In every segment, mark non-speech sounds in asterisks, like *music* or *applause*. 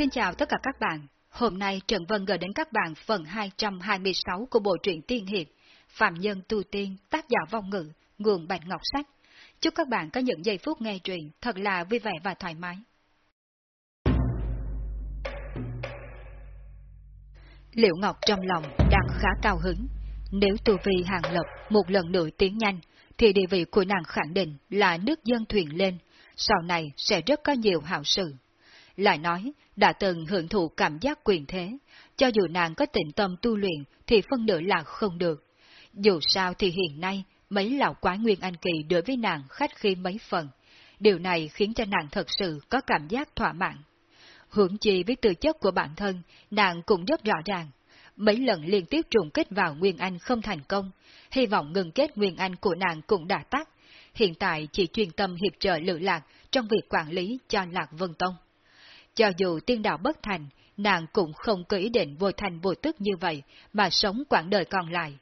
Xin chào tất cả các bạn. Hôm nay Trần Vân gửi đến các bạn phần 226 của bộ truyện Tiên Hiệp, Phạm Nhân Tu Tiên, tác giả vong ngữ, nguồn Bạch Ngọc Sách. Chúc các bạn có những giây phút nghe truyện thật là vui vẻ và thoải mái. Liệu Ngọc trong lòng đang khá cao hứng. Nếu tu vi hàng lập một lần nữa tiến nhanh, thì địa vị của nàng khẳng định là nước dân thuyền lên, sau này sẽ rất có nhiều hảo sự. Lại nói, đã từng hưởng thụ cảm giác quyền thế, cho dù nàng có tịnh tâm tu luyện thì phân nửa là không được. Dù sao thì hiện nay, mấy lão quái nguyên anh kỳ đối với nàng khách khi mấy phần. Điều này khiến cho nàng thật sự có cảm giác thỏa mãn. Hưởng chi với tư chất của bản thân, nàng cũng rất rõ ràng. Mấy lần liên tiếp trùng kết vào Nguyên Anh không thành công, hy vọng ngừng kết Nguyên Anh của nàng cũng đã tắt. Hiện tại chỉ chuyên tâm hiệp trợ lự lạc trong việc quản lý cho Lạc Vân Tông. Cho dù tiên đạo bất thành, nàng cũng không có ý định vô thành vô tức như vậy mà sống quãng đời còn lại.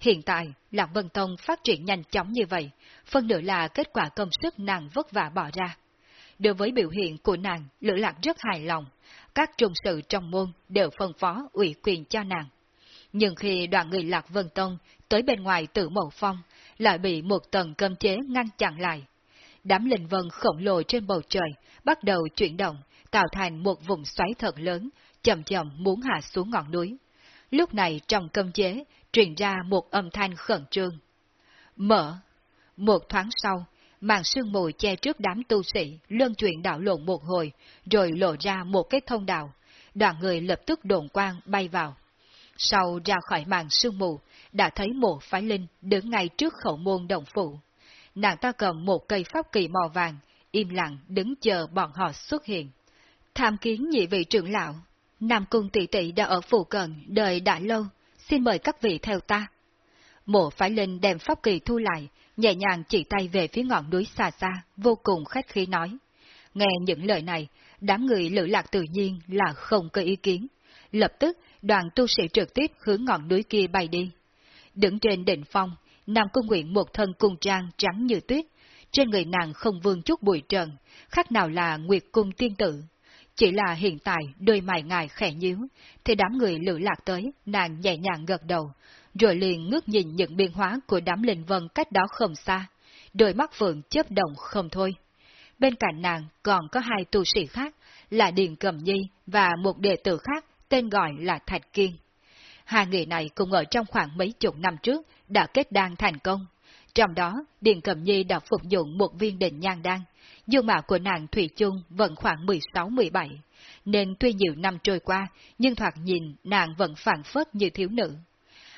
Hiện tại, Lạc Vân Tông phát triển nhanh chóng như vậy, phần nửa là kết quả công sức nàng vất vả bỏ ra. Đối với biểu hiện của nàng, Lữ Lạc rất hài lòng, các trung sự trong môn đều phân phó ủy quyền cho nàng. Nhưng khi đoàn người Lạc Vân Tông tới bên ngoài tử mộ phong, lại bị một tầng cơm chế ngăn chặn lại. Đám linh vân khổng lồ trên bầu trời bắt đầu chuyển động, tạo thành một vùng xoáy thật lớn, chậm chậm muốn hạ xuống ngọn núi. Lúc này trong cơm chế, truyền ra một âm thanh khẩn trương. Mở! Một thoáng sau, màn sương mù che trước đám tu sĩ, luân chuyển đảo lộn một hồi, rồi lộ ra một cái thông đạo. Đoàn người lập tức đồn quang bay vào. Sau ra khỏi màn sương mù, đã thấy một phái linh đứng ngay trước khẩu môn đồng phụ. Nàng ta cầm một cây pháp kỳ màu vàng, im lặng đứng chờ bọn họ xuất hiện. Tham kiến nhị vị trưởng lão, Nam Cung tỷ tỷ đã ở phủ cận, đời đã lâu, xin mời các vị theo ta. Mộ phái linh đem pháp kỳ thu lại, nhẹ nhàng chỉ tay về phía ngọn núi xa xa, vô cùng khách khí nói. Nghe những lời này, đám người lữ lạc tự nhiên là không có ý kiến. Lập tức, đoàn tu sĩ trực tiếp hướng ngọn núi kia bay đi. Đứng trên đỉnh phong, Nam Cung Nguyện một thân cung trang trắng như tuyết, trên người nàng không vương chút bụi trần, khác nào là Nguyệt Cung tiên tử. Chỉ là hiện tại đôi mày ngài khẽ nhíu, thì đám người lữ lạc tới, nàng nhẹ nhàng gật đầu, rồi liền ngước nhìn những biến hóa của đám linh vân cách đó không xa, đôi mắt phượng chớp động không thôi. Bên cạnh nàng còn có hai tu sĩ khác, là Điền Cầm Nhi và một đệ tử khác tên gọi là Thạch Kiên. Hai người này cùng ở trong khoảng mấy chục năm trước đã kết đan thành công. Trong đó, Điền Cầm Nhi đã phục dụng một viên định nhan đan, dung mạo của nàng Thủy chung vẫn khoảng 16-17, nên tuy nhiều năm trôi qua, nhưng thoạt nhìn nàng vẫn phản phất như thiếu nữ.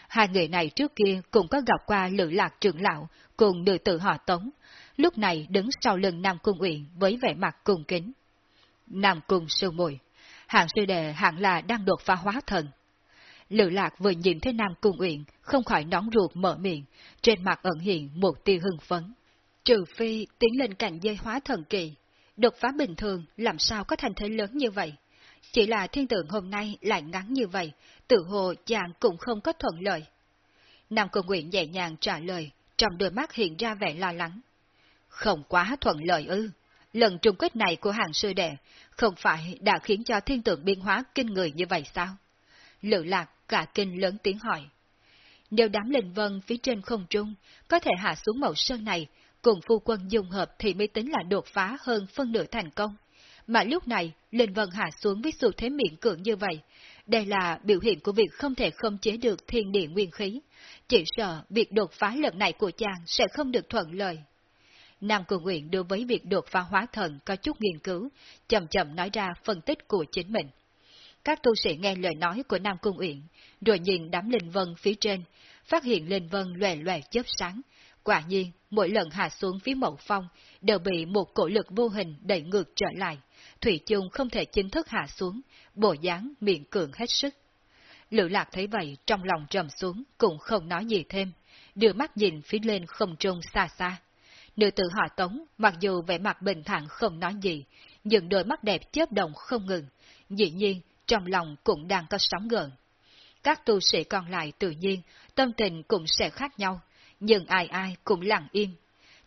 Hai người này trước kia cũng có gặp qua lữ lạc trưởng lão cùng nữ tử họ Tống, lúc này đứng sau lưng Nam Cung Uyển với vẻ mặt cung kính. Nam Cung sư muội hạng sư đệ hạng là đang đột phá hóa thần. Lữ lạc vừa nhìn thấy Nam Cung Uyển, không khỏi nóng ruột mở miệng, trên mặt ẩn hiện một tia hưng phấn. Trừ phi tiến lên cảnh dây hóa thần kỳ, đột phá bình thường làm sao có thành thế lớn như vậy. Chỉ là thiên tượng hôm nay lại ngắn như vậy, tự hồ chàng cũng không có thuận lợi. Nam cường Nguyện nhẹ nhàng trả lời, trong đôi mắt hiện ra vẻ lo lắng. Không quá thuận lợi ư. Lần trùng kết này của hàng sư đệ không phải đã khiến cho thiên tượng biên hóa kinh người như vậy sao? Lự lạc cả kinh lớn tiếng hỏi. Nếu đám linh vân phía trên không trung có thể hạ xuống màu sơn này, cùng phu quân dùng hợp thì mới tính là đột phá hơn phân nửa thành công. Mà lúc này, linh vân hạ xuống với xu thế miệng cưỡng như vậy. Đây là biểu hiện của việc không thể khống chế được thiên địa nguyên khí. Chỉ sợ việc đột phá lần này của chàng sẽ không được thuận lợi. Nam Cường Nguyện đối với việc đột phá hóa thần có chút nghiên cứu, chậm chậm nói ra phân tích của chính mình. Các tu sĩ nghe lời nói của Nam Cung Uyển, rồi nhìn đám linh vân phía trên, phát hiện linh vân lòe lòe chớp sáng. Quả nhiên, mỗi lần hạ xuống phía mậu phong, đều bị một cổ lực vô hình đẩy ngược trở lại. Thủy chung không thể chính thức hạ xuống, bộ dáng miệng cường hết sức. Lữ lạc thấy vậy, trong lòng trầm xuống, cũng không nói gì thêm, đưa mắt nhìn phía lên không trung xa xa. Nữ tử họ tống, mặc dù vẻ mặt bình thản không nói gì, nhưng đôi mắt đẹp chớp động không ngừng, dĩ nhiên trong lòng cũng đang có sóng gợn. Các tu sĩ còn lại tự nhiên, tâm tình cũng sẽ khác nhau, nhưng ai ai cũng lặng im.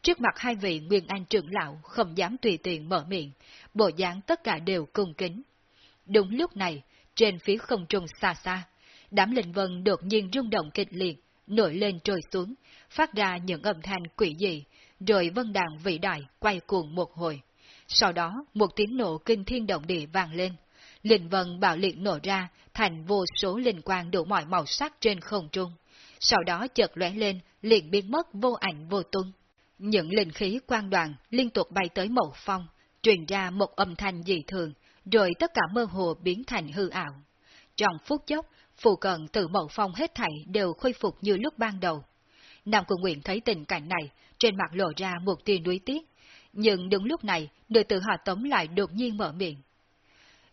Trước mặt hai vị Nguyên Anh trưởng lão không dám tùy tiện mở miệng, bộ dáng tất cả đều cung kính. Đúng lúc này, trên phía không trung xa xa, đám linh vân đột nhiên rung động kịch liệt, nổi lên trôi xuống, phát ra những âm thanh quỷ dị, rồi vân đàn vĩ đại quay cuồng một hồi. Sau đó, một tiếng nổ kinh thiên động địa vang lên. Linh vân bạo liệt nổ ra thành vô số linh quang đủ mọi màu sắc trên không trung. Sau đó chợt lóe lên, liền biến mất vô ảnh vô tung. Những linh khí quang đoàn liên tục bay tới mậu phong, truyền ra một âm thanh dị thường, rồi tất cả mơ hồ biến thành hư ảo. Trong phút chốc, phù cận từ mậu phong hết thảy đều khôi phục như lúc ban đầu. Nam Cung Nguyện thấy tình cảnh này, trên mặt lộ ra một tia nuối tiếc. Nhưng đúng lúc này, nữ tử họ tống lại đột nhiên mở miệng.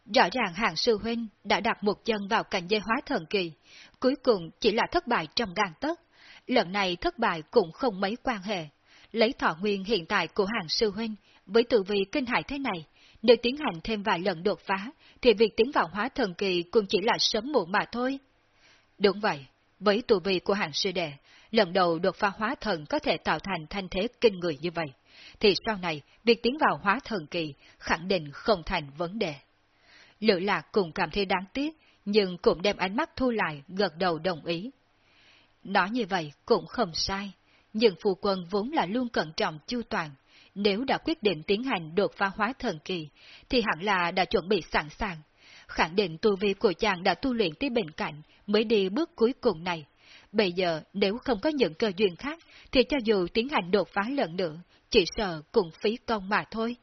Rõ ràng hàng sư huynh đã đặt một chân vào cảnh dây hóa thần kỳ, cuối cùng chỉ là thất bại trong gan tất. Lần này thất bại cũng không mấy quan hệ. Lấy thọ nguyên hiện tại của hàng sư huynh, với tự vi kinh hại thế này, nếu tiến hành thêm vài lần đột phá, thì việc tiến vào hóa thần kỳ cũng chỉ là sớm muộn mà thôi. Đúng vậy, với tu vi của hàng sư đệ, lần đầu đột phá hóa thần có thể tạo thành thanh thế kinh người như vậy, thì sau này việc tiến vào hóa thần kỳ khẳng định không thành vấn đề. Lữ lạc cũng cảm thấy đáng tiếc, nhưng cũng đem ánh mắt thu lại, gật đầu đồng ý. Nói như vậy cũng không sai, nhưng phù quân vốn là luôn cẩn trọng chu toàn. Nếu đã quyết định tiến hành đột phá hóa thần kỳ, thì hẳn là đã chuẩn bị sẵn sàng. Khẳng định tu vi của chàng đã tu luyện tới bên cạnh mới đi bước cuối cùng này. Bây giờ nếu không có những cơ duyên khác, thì cho dù tiến hành đột phá lần nữa, chỉ sợ cũng phí công mà thôi.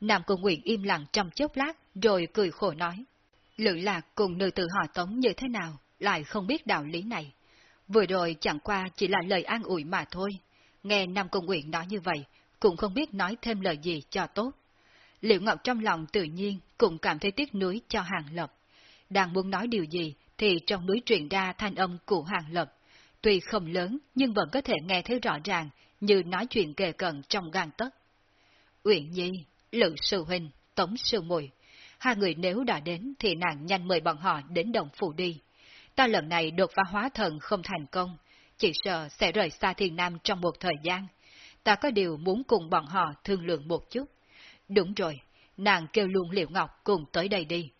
Nam Cung Nguyện im lặng trong chốc lát, rồi cười khổ nói. Lữ lạc cùng nữ tử họ tống như thế nào, lại không biết đạo lý này. Vừa rồi chẳng qua chỉ là lời an ủi mà thôi. Nghe Nam công Nguyện nói như vậy, cũng không biết nói thêm lời gì cho tốt. Liệu Ngọc trong lòng tự nhiên cũng cảm thấy tiếc nuối cho Hàng Lập. Đang muốn nói điều gì thì trong núi truyền ra thanh âm của Hàng Lập. Tuy không lớn nhưng vẫn có thể nghe thấy rõ ràng như nói chuyện kề cận trong gan tất. Uyển Nhi, Lữ Sư Huynh, Tống Sư Mùi, hai người nếu đã đến thì nàng nhanh mời bọn họ đến đồng phủ đi. Ta lần này đột phá hóa thần không thành công, chỉ sợ sẽ rời xa thiên nam trong một thời gian. Ta có điều muốn cùng bọn họ thương lượng một chút. Đúng rồi, nàng kêu luôn Liệu Ngọc cùng tới đây đi.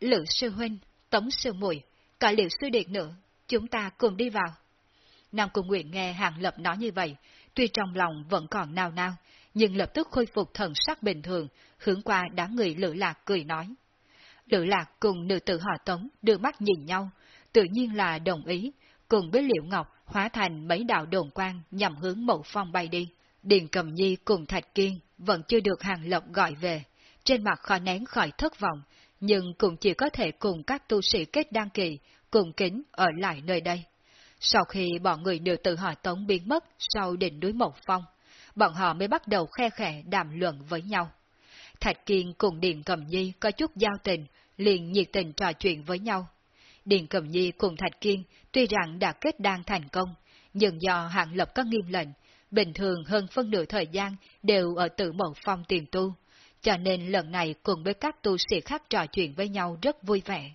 lữ Sư Huynh, Tống Sư Mùi, cả Liệu Sư Điệt nữa, chúng ta cùng đi vào. Nam Cung Nguyện nghe Hàng Lập nói như vậy, tuy trong lòng vẫn còn nao nao, nhưng lập tức khôi phục thần sắc bình thường, hướng qua đám người Lữ Lạc cười nói. Lữ Lạc cùng nữ tử họ Tống đưa mắt nhìn nhau, tự nhiên là đồng ý, cùng với Liễu Ngọc hóa thành mấy đạo đồn quang nhằm hướng mậu phong bay đi. Điền Cầm Nhi cùng Thạch Kiên vẫn chưa được Hàng Lộc gọi về, trên mặt khó nén khỏi thất vọng, nhưng cũng chỉ có thể cùng các tu sĩ kết đăng kỳ, cùng kính ở lại nơi đây. Sau khi bọn người nữ tử họ Tống biến mất sau đỉnh núi Mộc Phong, bọn họ mới bắt đầu khe khẽ đàm luận với nhau. Thạch Kiên cùng Điền Cầm Nhi có chút giao tình, liền nhiệt tình trò chuyện với nhau. Điền Cầm Nhi cùng Thạch Kiên tuy rằng đã kết đan thành công, nhưng do hạng lập có nghiêm lệnh, bình thường hơn phân nửa thời gian đều ở tự mộ phong tiền tu, cho nên lần này cùng với các tu sĩ khác trò chuyện với nhau rất vui vẻ.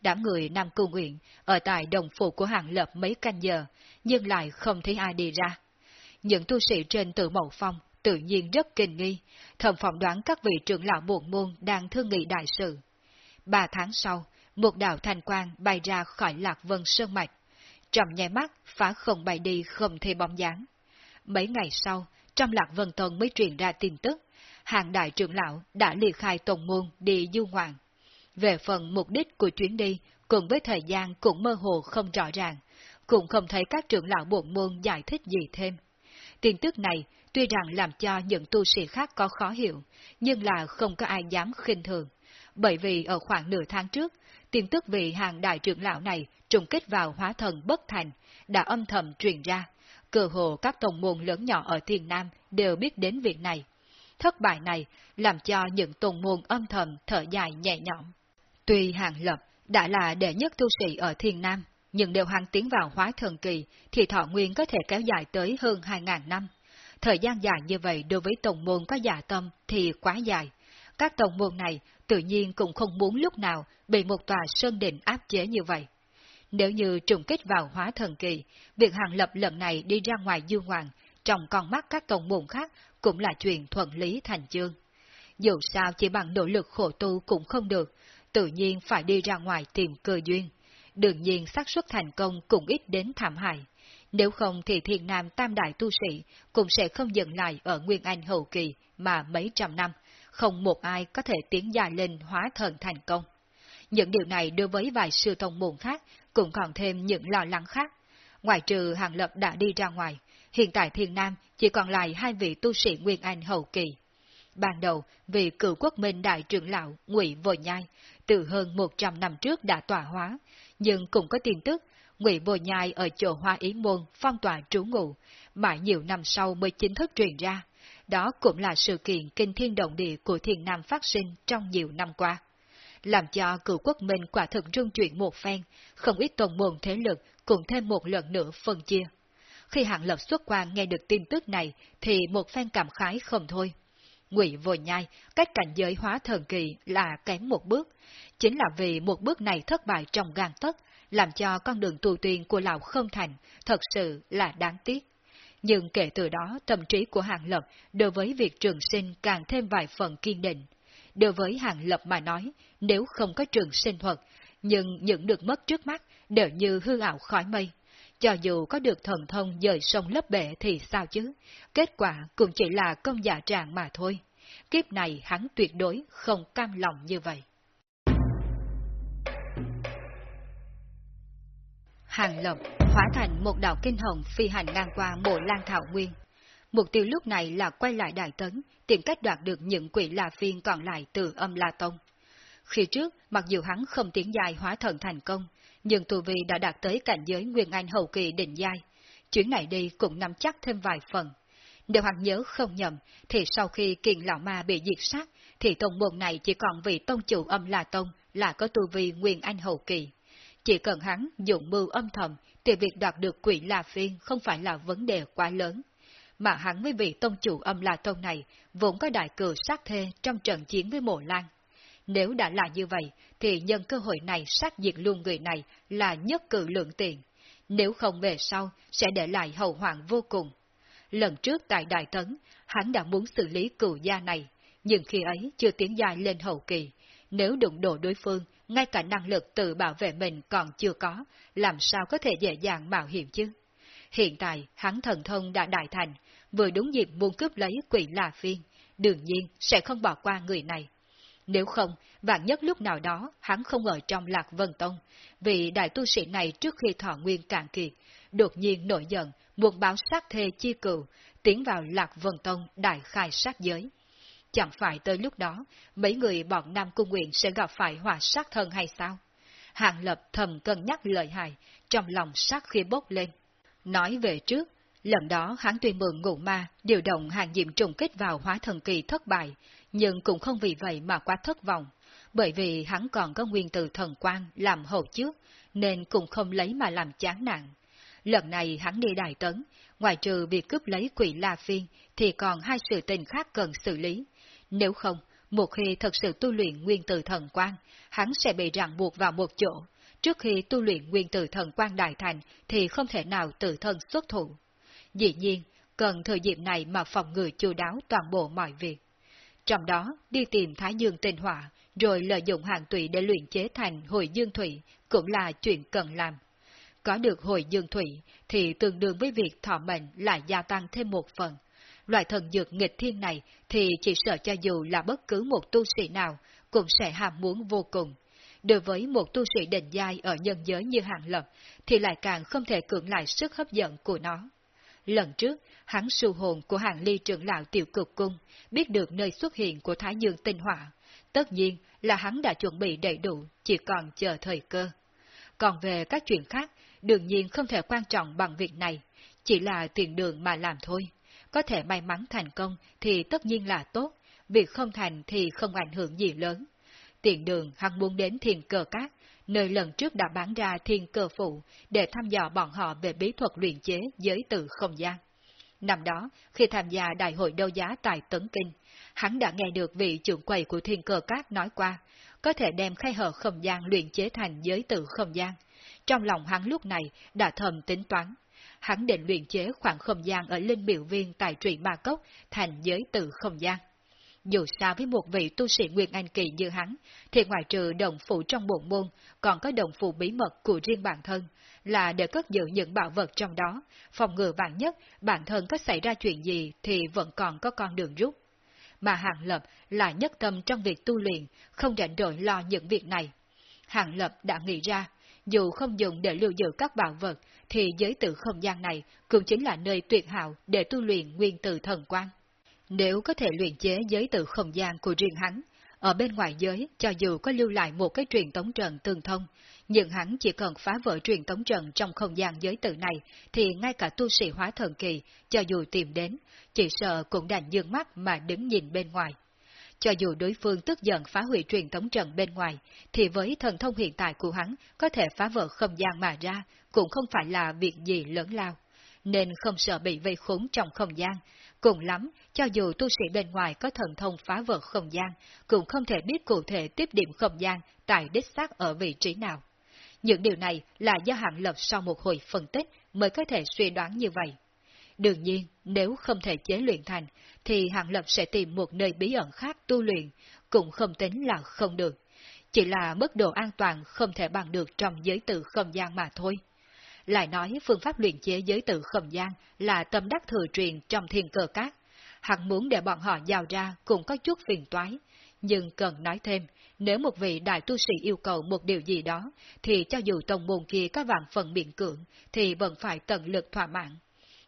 Đám người Nam Cung Nguyện ở tại đồng phủ của hạng lập mấy canh giờ, nhưng lại không thấy ai đi ra. Những tu sĩ trên tự mậu phong tự nhiên rất kinh nghi, thầm phỏng đoán các vị trưởng lão buồn môn đang thương nghị đại sự. Ba tháng sau, một đạo thành quang bay ra khỏi lạc vân sơn mạch. Trong nháy mắt, phá không bay đi không thể bóng dáng. Mấy ngày sau, trong lạc vân tông mới truyền ra tin tức, hàng đại trưởng lão đã ly khai tông môn đi du ngoạn. Về phần mục đích của chuyến đi, cùng với thời gian cũng mơ hồ không rõ ràng, cũng không thấy các trưởng lão bộ môn giải thích gì thêm. Tin tức này tuy rằng làm cho những tu sĩ khác có khó hiểu, nhưng là không có ai dám khinh thường. Bởi vì ở khoảng nửa tháng trước, tin tức về hàng đại trưởng lão này trùng kết vào hóa thần bất thành, đã âm thầm truyền ra. Cơ hồ các tổng môn lớn nhỏ ở Thiên Nam đều biết đến việc này. Thất bại này làm cho những tổng môn âm thầm thở dài nhẹ nhõm. Tuy hàng lập đã là đệ nhất tu sĩ ở Thiên Nam, nhưng đều hắn tiến vào hóa thần kỳ thì thọ nguyên có thể kéo dài tới hơn 2.000 năm. Thời gian dài như vậy đối với tổng môn có giả tâm thì quá dài. Các tổng môn này tự nhiên cũng không muốn lúc nào bị một tòa sơn định áp chế như vậy. Nếu như trùng kích vào hóa thần kỳ, việc hàng lập lần này đi ra ngoài du hoàng trong con mắt các tổng môn khác cũng là chuyện thuận lý thành chương. Dù sao chỉ bằng nỗ lực khổ tu cũng không được, tự nhiên phải đi ra ngoài tìm cơ duyên. Đương nhiên xác suất thành công cũng ít đến thảm hại. Nếu không thì thiên nam tam đại tu sĩ cũng sẽ không dừng lại ở Nguyên Anh hậu kỳ mà mấy trăm năm, không một ai có thể tiến dài lên hóa thần thành công. Những điều này đối với vài sư tông môn khác cũng còn thêm những lo lắng khác. Ngoài trừ Hàng Lập đã đi ra ngoài, hiện tại thiên nam chỉ còn lại hai vị tu sĩ Nguyên Anh hậu kỳ. Ban đầu, vị cựu quốc minh đại trưởng lão Ngụy Vội Nhai, từ hơn 100 năm trước đã tỏa hóa, nhưng cũng có tin tức Ngụy Bồ Nhai ở chỗ Hoa Ý Môn phong tỏa trú ngụ, mãi nhiều năm sau mới chính thức truyền ra. Đó cũng là sự kiện kinh thiên động địa của thiền nam phát sinh trong nhiều năm qua. Làm cho cựu quốc minh quả thực rung chuyển một phen, không ít tồn môn thế lực cũng thêm một lần nữa phân chia. Khi hạng lập xuất quan nghe được tin tức này thì một phen cảm khái không thôi. Ngụy Vô Nhai, cách cảnh giới hóa thần kỳ là kém một bước. Chính là vì một bước này thất bại trong gan tất, làm cho con đường tu tiên của lão không thành, thật sự là đáng tiếc. Nhưng kể từ đó, tâm trí của Hàng Lập đối với việc trường sinh càng thêm vài phần kiên định. Đối với Hàng Lập mà nói, nếu không có trường sinh thuật, nhưng những được mất trước mắt đều như hư ảo khói mây. Cho dù có được thần thông dời sông lấp bể thì sao chứ, kết quả cũng chỉ là công giả trạng mà thôi. Kiếp này hắn tuyệt đối không cam lòng như vậy. Hàng Lập hóa thành một đạo kinh hồng phi hành ngang qua mộ lan thảo nguyên. Mục tiêu lúc này là quay lại Đại Tấn, tìm cách đoạt được những quỷ la phiên còn lại từ âm La Tông. Khi trước, mặc dù hắn không tiến dài hóa thần thành công, nhưng tu vi đã đạt tới cảnh giới Nguyên Anh hậu kỳ đỉnh giai. Chuyến này đi cũng nắm chắc thêm vài phần. Nếu hắn nhớ không nhầm, thì sau khi kiền lão ma bị diệt sát, thì tông môn này chỉ còn vị tông chủ âm là Tông là có tu vi Nguyên Anh hậu kỳ. Chỉ cần hắn dụng mưu âm thầm, thì việc đoạt được quỷ La Phiên không phải là vấn đề quá lớn. Mà hắn với vị tông chủ âm La Tông này vốn có đại cử sát thê trong trận chiến với mộ lan. Nếu đã là như vậy, thì nhân cơ hội này sát diệt luôn người này là nhất cử lượng tiền. Nếu không về sau, sẽ để lại hậu hoạn vô cùng. Lần trước tại Đại Tấn, hắn đã muốn xử lý cựu gia này, nhưng khi ấy chưa tiến dài lên hậu kỳ. Nếu đụng độ đối phương, ngay cả năng lực tự bảo vệ mình còn chưa có, làm sao có thể dễ dàng mạo hiểm chứ? Hiện tại, hắn thần thông đã đại thành, vừa đúng dịp muốn cướp lấy quỷ là phiên, đương nhiên sẽ không bỏ qua người này. Nếu không, vạn nhất lúc nào đó hắn không ở trong Lạc Vân Tông, vì đại tu sĩ này trước khi thọ nguyên cạn kiệt, đột nhiên nổi giận, muốn báo sát thê chi cựu, tiến vào Lạc Vân Tông đại khai sát giới. Chẳng phải tới lúc đó, mấy người bọn Nam Cung Nguyện sẽ gặp phải hỏa sát thân hay sao? Hàng Lập thầm cân nhắc lợi hại, trong lòng sát khi bốc lên. Nói về trước, lần đó hắn tuyên mượn ngụ ma, điều động hàng diệm trùng kích vào hóa thần kỳ thất bại, nhưng cũng không vì vậy mà quá thất vọng, bởi vì hắn còn có nguyên từ thần quan làm hậu trước, nên cũng không lấy mà làm chán nặng. Lần này hắn đi Đại Tấn, ngoài trừ việc cướp lấy quỷ La Phiên, thì còn hai sự tình khác cần xử lý. Nếu không, một khi thật sự tu luyện nguyên từ thần quan, hắn sẽ bị ràng buộc vào một chỗ. Trước khi tu luyện nguyên từ thần quan đại thành thì không thể nào tự thân xuất thủ. Dĩ nhiên, cần thời điểm này mà phòng ngừa chu đáo toàn bộ mọi việc. Trong đó, đi tìm Thái Dương tinh hỏa, rồi lợi dụng hàng tụy để luyện chế thành hồi dương thủy, cũng là chuyện cần làm. Có được hồi dương thủy, thì tương đương với việc thọ mệnh lại gia tăng thêm một phần. Loại thần dược nghịch thiên này thì chỉ sợ cho dù là bất cứ một tu sĩ nào, cũng sẽ ham muốn vô cùng. Đối với một tu sĩ đỉnh giai ở nhân giới như hạng lập, thì lại càng không thể cưỡng lại sức hấp dẫn của nó. Lần trước, hắn sưu hồn của hàng ly trưởng lão tiểu cực cung, biết được nơi xuất hiện của Thái Dương tinh hỏa. Tất nhiên là hắn đã chuẩn bị đầy đủ, chỉ còn chờ thời cơ. Còn về các chuyện khác, đương nhiên không thể quan trọng bằng việc này, chỉ là tiền đường mà làm thôi. Có thể may mắn thành công thì tất nhiên là tốt, việc không thành thì không ảnh hưởng gì lớn. Tiền đường hắn muốn đến thiền cờ cát, nơi lần trước đã bán ra thiên cơ phụ để thăm dò bọn họ về bí thuật luyện chế giới từ không gian. Năm đó, khi tham gia đại hội đấu giá tại Tấn Kinh, hắn đã nghe được vị trưởng quầy của thiên cơ các nói qua, có thể đem khai hở không gian luyện chế thành giới tự không gian. Trong lòng hắn lúc này đã thầm tính toán. Hắn định luyện chế khoảng không gian ở linh biểu viên tại trụy ma cốc thành giới tự không gian dù sao với một vị tu sĩ Nguyên Anh Kỳ như hắn, thì ngoài trừ đồng phụ trong bộ môn, còn có đồng phụ bí mật của riêng bản thân, là để cất giữ những bảo vật trong đó, phòng ngừa vạn nhất bản thân có xảy ra chuyện gì thì vẫn còn có con đường rút. Mà Hàng Lập là nhất tâm trong việc tu luyện, không rảnh rỗi lo những việc này. Hàng Lập đã nghĩ ra, dù không dùng để lưu giữ các bảo vật, thì giới tự không gian này cũng chính là nơi tuyệt hảo để tu luyện nguyên từ thần quan. Nếu có thể luyện chế giới tự không gian của riêng hắn, ở bên ngoài giới, cho dù có lưu lại một cái truyền tống trận tương thông, nhưng hắn chỉ cần phá vỡ truyền tống trận trong không gian giới tự này, thì ngay cả tu sĩ hóa thần kỳ, cho dù tìm đến, chỉ sợ cũng đành dương mắt mà đứng nhìn bên ngoài. Cho dù đối phương tức giận phá hủy truyền tống trận bên ngoài, thì với thần thông hiện tại của hắn có thể phá vỡ không gian mà ra, cũng không phải là việc gì lớn lao. Nên không sợ bị vây khốn trong không gian, Cùng lắm, cho dù tu sĩ bên ngoài có thần thông phá vỡ không gian, cũng không thể biết cụ thể tiếp điểm không gian tại đích xác ở vị trí nào. Những điều này là do hạng lập sau một hồi phân tích mới có thể suy đoán như vậy. Đương nhiên, nếu không thể chế luyện thành, thì hạng lập sẽ tìm một nơi bí ẩn khác tu luyện, cũng không tính là không được. Chỉ là mức độ an toàn không thể bằng được trong giới tự không gian mà thôi. Lại nói phương pháp luyện chế giới tự không gian là tâm đắc thừa truyền trong thiên cơ các Hắn muốn để bọn họ giao ra cũng có chút phiền toái. Nhưng cần nói thêm, nếu một vị đại tu sĩ yêu cầu một điều gì đó, thì cho dù tông môn kia có vạn phần miệng cưỡng, thì vẫn phải tận lực thỏa mãn.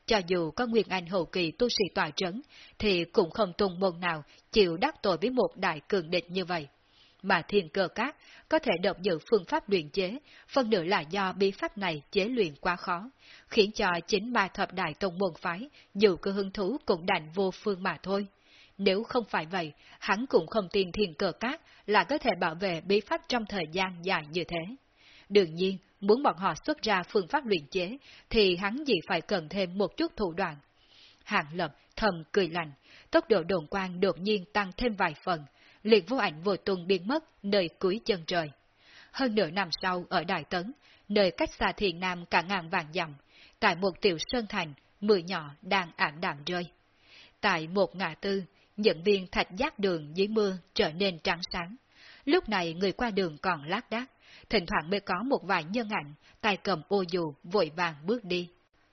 Cho dù có Nguyên Anh hậu kỳ tu sĩ tòa trấn, thì cũng không tung môn nào chịu đắc tội với một đại cường địch như vậy mà thiên cơ các có thể động giữ phương pháp luyện chế, phần nửa là do bí pháp này chế luyện quá khó, khiến cho chính ba thập đại tông môn phái, dù cơ hứng thú cũng đành vô phương mà thôi. Nếu không phải vậy, hắn cũng không tin thiên cơ cát là có thể bảo vệ bí pháp trong thời gian dài như thế. Đương nhiên, muốn bọn họ xuất ra phương pháp luyện chế, thì hắn chỉ phải cần thêm một chút thủ đoạn. Hàng lập thầm cười lạnh, tốc độ đồn quang đột nhiên tăng thêm vài phần, liệt vô ảnh vô tuần biến mất nơi cuối chân trời. Hơn nửa năm sau ở Đại Tấn, nơi cách xa thiền nam cả ngàn vàng dặm, tại một tiểu sơn thành, mưa nhỏ đang ảm đạm rơi. Tại một ngã tư, những viên thạch giác đường dưới mưa trở nên trắng sáng. Lúc này người qua đường còn lác đác, thỉnh thoảng mới có một vài nhân ảnh, tay cầm ô dù vội vàng bước đi.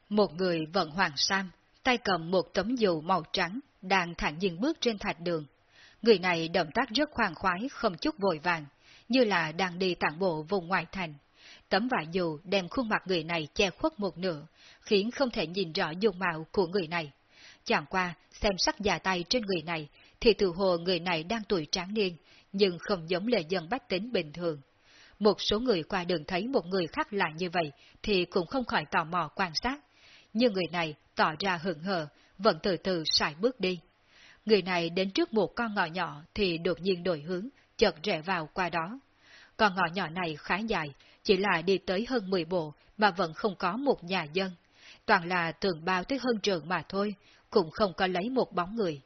Một người vận hoàng sam, tay cầm một tấm dù màu trắng, đang thẳng nhiên bước trên thạch đường, Người này động tác rất khoan khoái, không chút vội vàng, như là đang đi tản bộ vùng ngoại thành. Tấm vải dù đem khuôn mặt người này che khuất một nửa, khiến không thể nhìn rõ dung mạo của người này. Chẳng qua, xem sắc già tay trên người này, thì từ hồ người này đang tuổi tráng niên, nhưng không giống lệ dân bách tính bình thường. Một số người qua đường thấy một người khác lạ như vậy, thì cũng không khỏi tò mò quan sát. Nhưng người này tỏ ra hững hờ, vẫn từ từ sải bước đi. Người này đến trước một con ngõ nhỏ thì đột nhiên đổi hướng, chợt rẽ vào qua đó. Con ngõ nhỏ này khá dài, chỉ là đi tới hơn 10 bộ mà vẫn không có một nhà dân. Toàn là tường bao tới hơn trường mà thôi, cũng không có lấy một bóng người.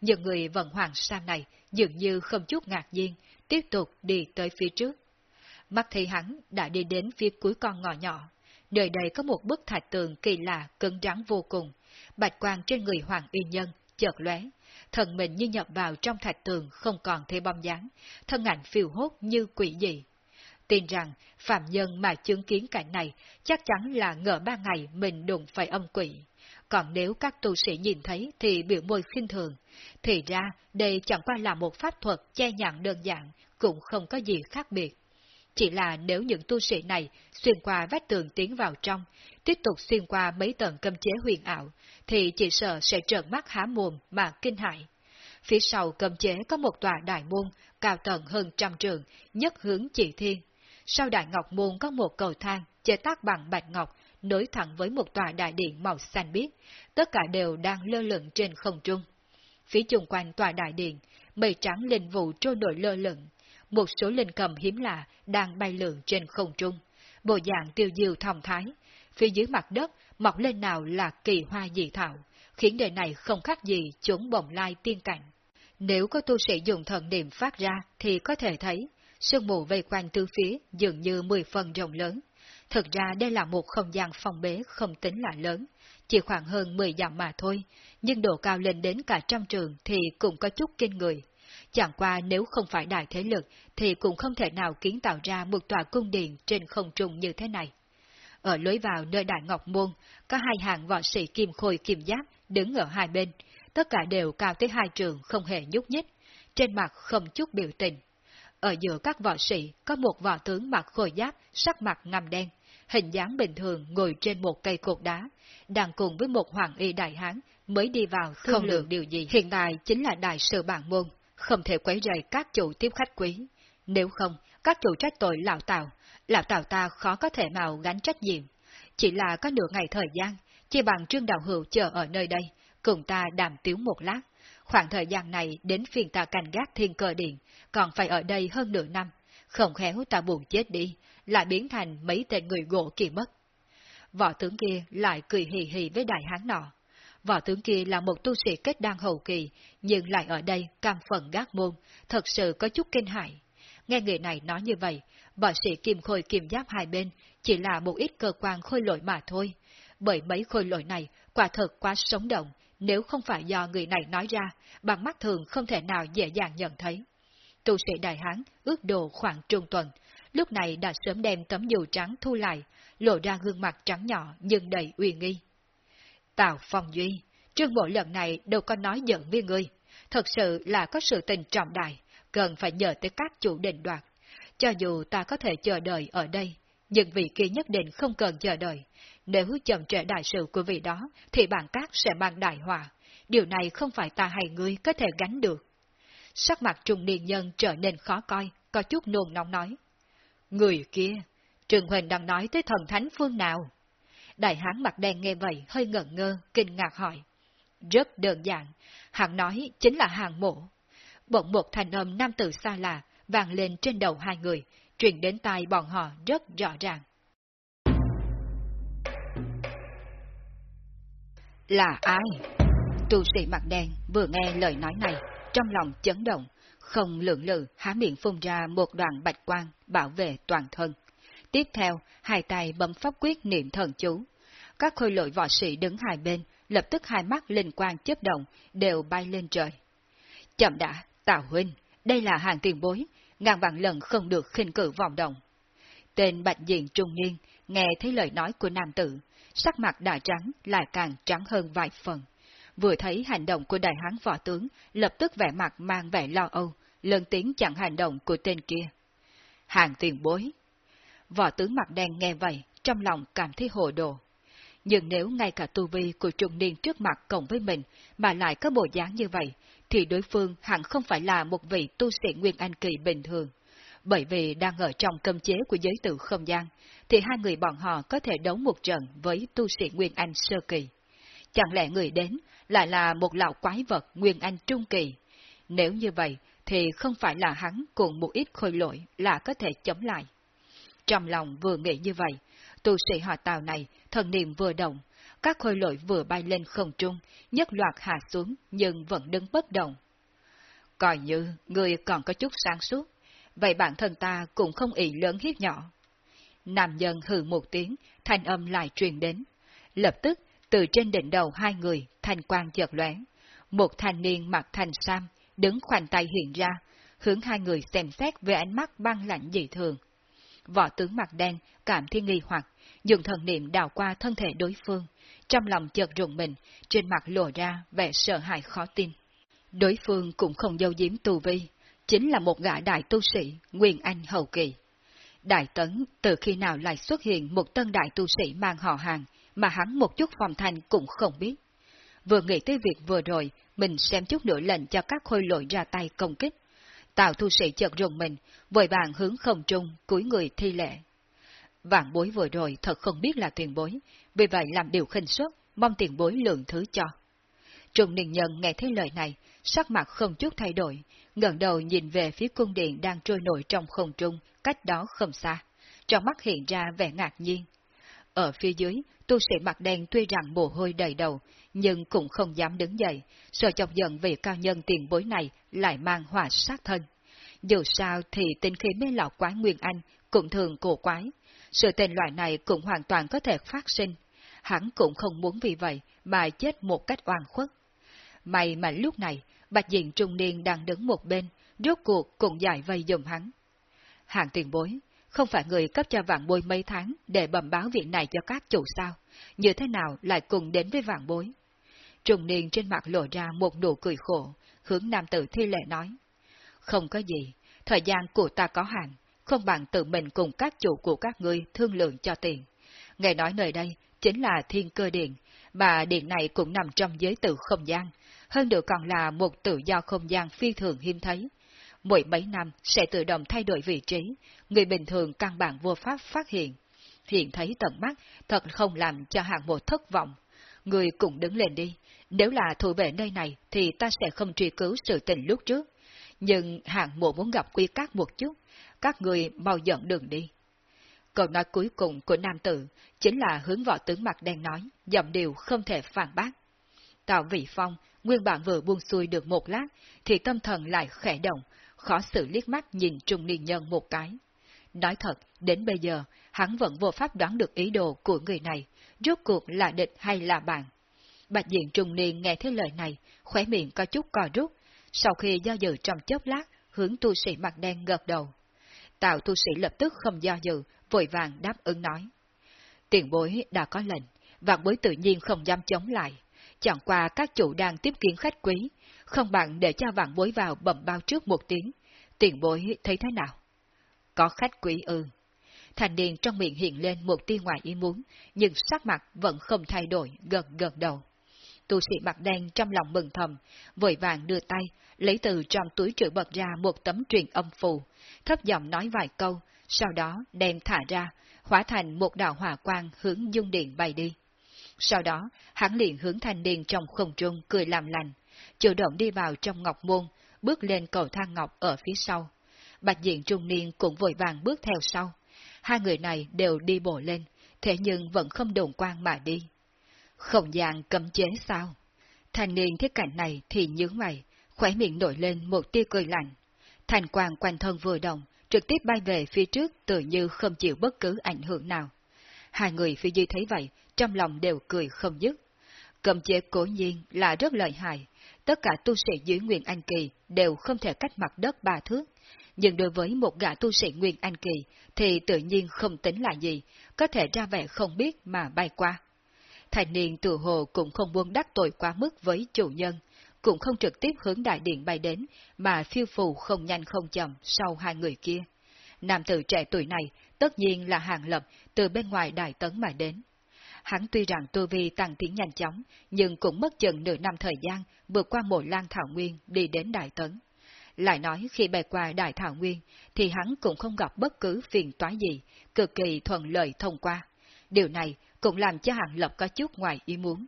Những người vận hoàng sang này dường như không chút ngạc nhiên, tiếp tục đi tới phía trước. Mắt thấy hắn đã đi đến phía cuối con ngõ nhỏ. Nơi đây có một bức thạch tường kỳ lạ, cứng rắn vô cùng. Bạch quang trên người hoàng y nhân, chợt lóe, thần mình như nhập vào trong thạch tường không còn thấy bom dáng, thân ảnh phiêu hốt như quỷ dị. Tin rằng, phạm nhân mà chứng kiến cảnh này chắc chắn là ngỡ ba ngày mình đụng phải âm quỷ. Còn nếu các tu sĩ nhìn thấy thì biểu môi khinh thường, thì ra đây chẳng qua là một pháp thuật che nhặn đơn giản, cũng không có gì khác biệt. Chỉ là nếu những tu sĩ này xuyên qua vách tường tiến vào trong, tiếp tục xuyên qua mấy tầng cấm chế huyền ảo, thì chỉ sợ sẽ trợn mắt há mồm mà kinh hại. Phía sau cấm chế có một tòa đại môn, cao tầng hơn trăm trường, nhất hướng chỉ thiên. Sau đại ngọc môn có một cầu thang, chế tác bằng bạch ngọc, nối thẳng với một tòa đại điện màu xanh biếc, tất cả đều đang lơ lửng trên không trung. Phía chung quanh tòa đại điện, mây trắng linh vụ trôi nổi lơ lửng, một số linh cầm hiếm lạ đang bay lượn trên không trung, bộ dạng tiêu diêu thòng thái. Phía dưới mặt đất mọc lên nào là kỳ hoa dị thảo, khiến đời này không khác gì chốn bồng lai tiên cảnh. Nếu có tu sĩ dùng thần niệm phát ra thì có thể thấy, sương mù vây quanh tư phía dường như 10 phần rộng lớn. Thực ra đây là một không gian phòng bế không tính là lớn, chỉ khoảng hơn 10 dặm mà thôi, nhưng độ cao lên đến cả trăm trường thì cũng có chút kinh người. Chẳng qua nếu không phải đại thế lực thì cũng không thể nào kiến tạo ra một tòa cung điện trên không trung như thế này. Ở lối vào nơi Đại Ngọc Môn, có hai hàng võ sĩ kim khôi kim giáp đứng ở hai bên, tất cả đều cao tới hai trường không hề nhúc nhích, trên mặt không chút biểu tình. Ở giữa các võ sĩ có một võ tướng mặc khôi giáp, sắc mặt ngầm đen, hình dáng bình thường ngồi trên một cây cột đá, đang cùng với một hoàng y đại hán mới đi vào không lượng điều gì. Hiện tại chính là đại sự bản môn, không thể quấy rầy các chủ tiếp khách quý. Nếu không, các chủ trách tội lão Tào, lão Tào ta khó có thể nào gánh trách nhiệm. Chỉ là có nửa ngày thời gian, chỉ bằng Trương Đạo Hữu chờ ở nơi đây, cùng ta đàm tiếu một lát. Khoảng thời gian này đến phiên ta canh gác thiên cơ điện, còn phải ở đây hơn nửa năm. Không khéo ta buồn chết đi, lại biến thành mấy tên người gỗ kỳ mất. Võ tướng kia lại cười hì hì với đại hán nọ. Võ tướng kia là một tu sĩ kết đan hậu kỳ, nhưng lại ở đây cam phần gác môn, thật sự có chút kinh hại. Nghe người này nói như vậy, võ sĩ kim khôi kim giáp hai bên chỉ là một ít cơ quan khôi lỗi mà thôi. Bởi mấy khôi lỗi này quả thật quá sống động, nếu không phải do người này nói ra, bằng mắt thường không thể nào dễ dàng nhận thấy. Tu sĩ Đại Hán ước đồ khoảng trung tuần, lúc này đã sớm đem tấm dù trắng thu lại, lộ ra gương mặt trắng nhỏ nhưng đầy uy nghi. Tào Phong Duy, trương bộ lần này đâu có nói giận với ngươi, thật sự là có sự tình trọng đại, cần phải nhờ tới các chủ định đoạt. Cho dù ta có thể chờ đợi ở đây, nhưng vị kia nhất định không cần chờ đợi. Nếu chậm trễ đại sự của vị đó, thì bạn các sẽ mang đại họa. Điều này không phải ta hay ngươi có thể gánh được. Sắc mặt trung niên nhân trở nên khó coi, có chút nôn nóng nói. Người kia, Trường Huỳnh đang nói tới thần thánh phương nào? Đại hán mặt đen nghe vậy hơi ngẩn ngơ, kinh ngạc hỏi. Rất đơn giản, hắn nói chính là hàng mộ. Bỗng một thanh âm nam tử xa lạ vang lên trên đầu hai người, truyền đến tai bọn họ rất rõ ràng. Là ai? Tu sĩ mặt đen vừa nghe lời nói này, trong lòng chấn động, không lượng lự há miệng phun ra một đoàn bạch quang bảo vệ toàn thân. Tiếp theo, hai tay bấm pháp quyết niệm thần chú. Các khôi lội võ sĩ đứng hai bên, lập tức hai mắt linh quang chớp động, đều bay lên trời. Chậm đã, Tào Huynh, đây là hàng tiền bối, ngàn vạn lần không được khinh cử vòng động. Tên bạch diện trung niên, nghe thấy lời nói của nam tử, sắc mặt đã trắng lại càng trắng hơn vài phần. Vừa thấy hành động của đại hán võ tướng, lập tức vẻ mặt mang vẻ lo âu, lớn tiếng chặn hành động của tên kia. Hàng tiền bối. Võ tướng mặt đen nghe vậy, trong lòng cảm thấy hồ đồ. Nhưng nếu ngay cả tu vi của trung niên trước mặt cộng với mình mà lại có bộ dáng như vậy, thì đối phương hẳn không phải là một vị tu sĩ Nguyên Anh Kỳ bình thường. Bởi vì đang ở trong cơm chế của giới tử không gian, thì hai người bọn họ có thể đấu một trận với tu sĩ Nguyên Anh Sơ Kỳ. Chẳng lẽ người đến lại là một lão quái vật Nguyên Anh Trung Kỳ? Nếu như vậy, thì không phải là hắn cùng một ít khôi lỗi là có thể chống lại. Trong lòng vừa nghĩ như vậy, tu sĩ họ tàu này thần niệm vừa động, các khôi lỗi vừa bay lên không trung, nhất loạt hạ xuống nhưng vẫn đứng bất động. Coi như người còn có chút sáng suốt, vậy bản thân ta cũng không ý lớn hiếp nhỏ. Nam nhân hừ một tiếng, thanh âm lại truyền đến. Lập tức, từ trên đỉnh đầu hai người, thanh quang chợt lóe. Một thanh niên mặc thành sam, đứng khoanh tay hiện ra, hướng hai người xem xét với ánh mắt băng lạnh dị thường. Võ tướng mặt đen, cảm thấy nghi hoặc, dùng thần niệm đào qua thân thể đối phương, trong lòng chợt rùng mình, trên mặt lộ ra vẻ sợ hãi khó tin. Đối phương cũng không dâu diếm tu vi, chính là một gã đại tu sĩ, Nguyên Anh hậu kỳ. Đại tấn từ khi nào lại xuất hiện một tân đại tu sĩ mang họ hàng, mà hắn một chút phòng thành cũng không biết. Vừa nghĩ tới việc vừa rồi, mình xem chút nữa lệnh cho các khôi lội ra tay công kích. Tào thu sĩ chợt rùng mình, vội vàng hướng không trung, cúi người thi lệ. Vạn bối vừa rồi thật không biết là tiền bối, vì vậy làm điều khinh suất, mong tiền bối lượng thứ cho. Trung niên nhân nghe thấy lời này, sắc mặt không chút thay đổi, ngẩng đầu nhìn về phía cung điện đang trôi nổi trong không trung, cách đó không xa. Trong mắt hiện ra vẻ ngạc nhiên. Ở phía dưới, tu sĩ mặt đen tuy rằng mồ hôi đầy đầu, nhưng cũng không dám đứng dậy, sợ chọc giận vị cao nhân tiền bối này lại mang hỏa sát thân. Dù sao thì tinh khí mê lọc quái Nguyên Anh cũng thường cổ quái. Sự tên loại này cũng hoàn toàn có thể phát sinh. Hắn cũng không muốn vì vậy mà chết một cách oan khuất. May mà lúc này, Bạch Diện Trung Niên đang đứng một bên, rốt cuộc cũng giải vây dùm hắn. Hàng tiền bối, không phải người cấp cho vạn bối mấy tháng để bẩm báo việc này cho các chủ sao? Như thế nào lại cùng đến với vạn bối? Trùng Niên trên mặt lộ ra một nụ cười khổ, hướng nam tử thi lệ nói. Không có gì, thời gian của ta có hạn, không bằng tự mình cùng các chủ của các ngươi thương lượng cho tiền. Nghe nói nơi đây chính là thiên cơ điện, mà điện này cũng nằm trong giới tự không gian, hơn nữa còn là một tự do không gian phi thường hiếm thấy. Mỗi mấy năm sẽ tự động thay đổi vị trí, người bình thường căn bản vô pháp phát hiện. Hiện thấy tận mắt, thật không làm cho hạng một thất vọng. Người cùng đứng lên đi, nếu là thủ vệ nơi này thì ta sẽ không truy cứu sự tình lúc trước. Nhưng hạng mộ muốn gặp quy các một chút, các người mau dẫn đường đi. Câu nói cuối cùng của nam tử chính là hướng võ tướng mặt đen nói, giọng điều không thể phản bác. Tào Vị Phong, nguyên bản vừa buông xuôi được một lát, thì tâm thần lại khẽ động, khó xử liếc mắt nhìn trung niên nhân một cái. Nói thật, đến bây giờ, hắn vẫn vô pháp đoán được ý đồ của người này, rốt cuộc là địch hay là bạn. Bạch diện trung niên nghe thấy lời này, khóe miệng có chút cò rút, sau khi do dự trong chớp lát, hướng tu sĩ mặt đen gật đầu. Tào tu sĩ lập tức không do dự, vội vàng đáp ứng nói. Tiền bối đã có lệnh, vạn bối tự nhiên không dám chống lại. Chẳng qua các chủ đang tiếp kiến khách quý, không bằng để cho vạn bối vào bẩm bao trước một tiếng. Tiền bối thấy thế nào? Có khách quý ư. Thành niên trong miệng hiện lên một tia ngoài ý muốn, nhưng sắc mặt vẫn không thay đổi, gật gật đầu. Tu sĩ mặt đen trong lòng mừng thầm, vội vàng đưa tay, lấy từ trong túi trữ bật ra một tấm truyền âm phù, thấp giọng nói vài câu, sau đó đem thả ra, hóa thành một đạo hỏa quang hướng dung điện bay đi. Sau đó, hắn liền hướng thanh niên trong không trung cười làm lành, chủ động đi vào trong ngọc môn, bước lên cầu thang ngọc ở phía sau. Bạch diện trung niên cũng vội vàng bước theo sau. Hai người này đều đi bộ lên, thế nhưng vẫn không đồng quan mà đi. Không gian cấm chế sao? Thanh niên thiết cảnh này thì nhướng mày, khóe miệng nổi lên một tia cười lạnh. Thành quang quanh thân vừa động, trực tiếp bay về phía trước tự như không chịu bất cứ ảnh hưởng nào. Hai người phi di thấy vậy, trong lòng đều cười không dứt. Cầm chế cố nhiên là rất lợi hại, tất cả tu sĩ dưới Nguyên Anh Kỳ đều không thể cách mặt đất ba thước. Nhưng đối với một gã tu sĩ Nguyên Anh Kỳ thì tự nhiên không tính là gì, có thể ra vẻ không biết mà bay qua. Thành niên tự hồ cũng không buông đắc tội quá mức với chủ nhân, cũng không trực tiếp hướng đại điện bay đến, mà phiêu phù không nhanh không chậm sau hai người kia. Nam tử trẻ tuổi này tất nhiên là hàng lập từ bên ngoài đại tấn mà đến. Hắn tuy rằng tu vi tăng tiến nhanh chóng, nhưng cũng mất chừng nửa năm thời gian vượt qua mộ lan thảo nguyên đi đến đại tấn. Lại nói khi bày qua đại thảo nguyên, thì hắn cũng không gặp bất cứ phiền toái gì, cực kỳ thuận lợi thông qua. Điều này cũng làm cho hàng lập có chút ngoài ý muốn.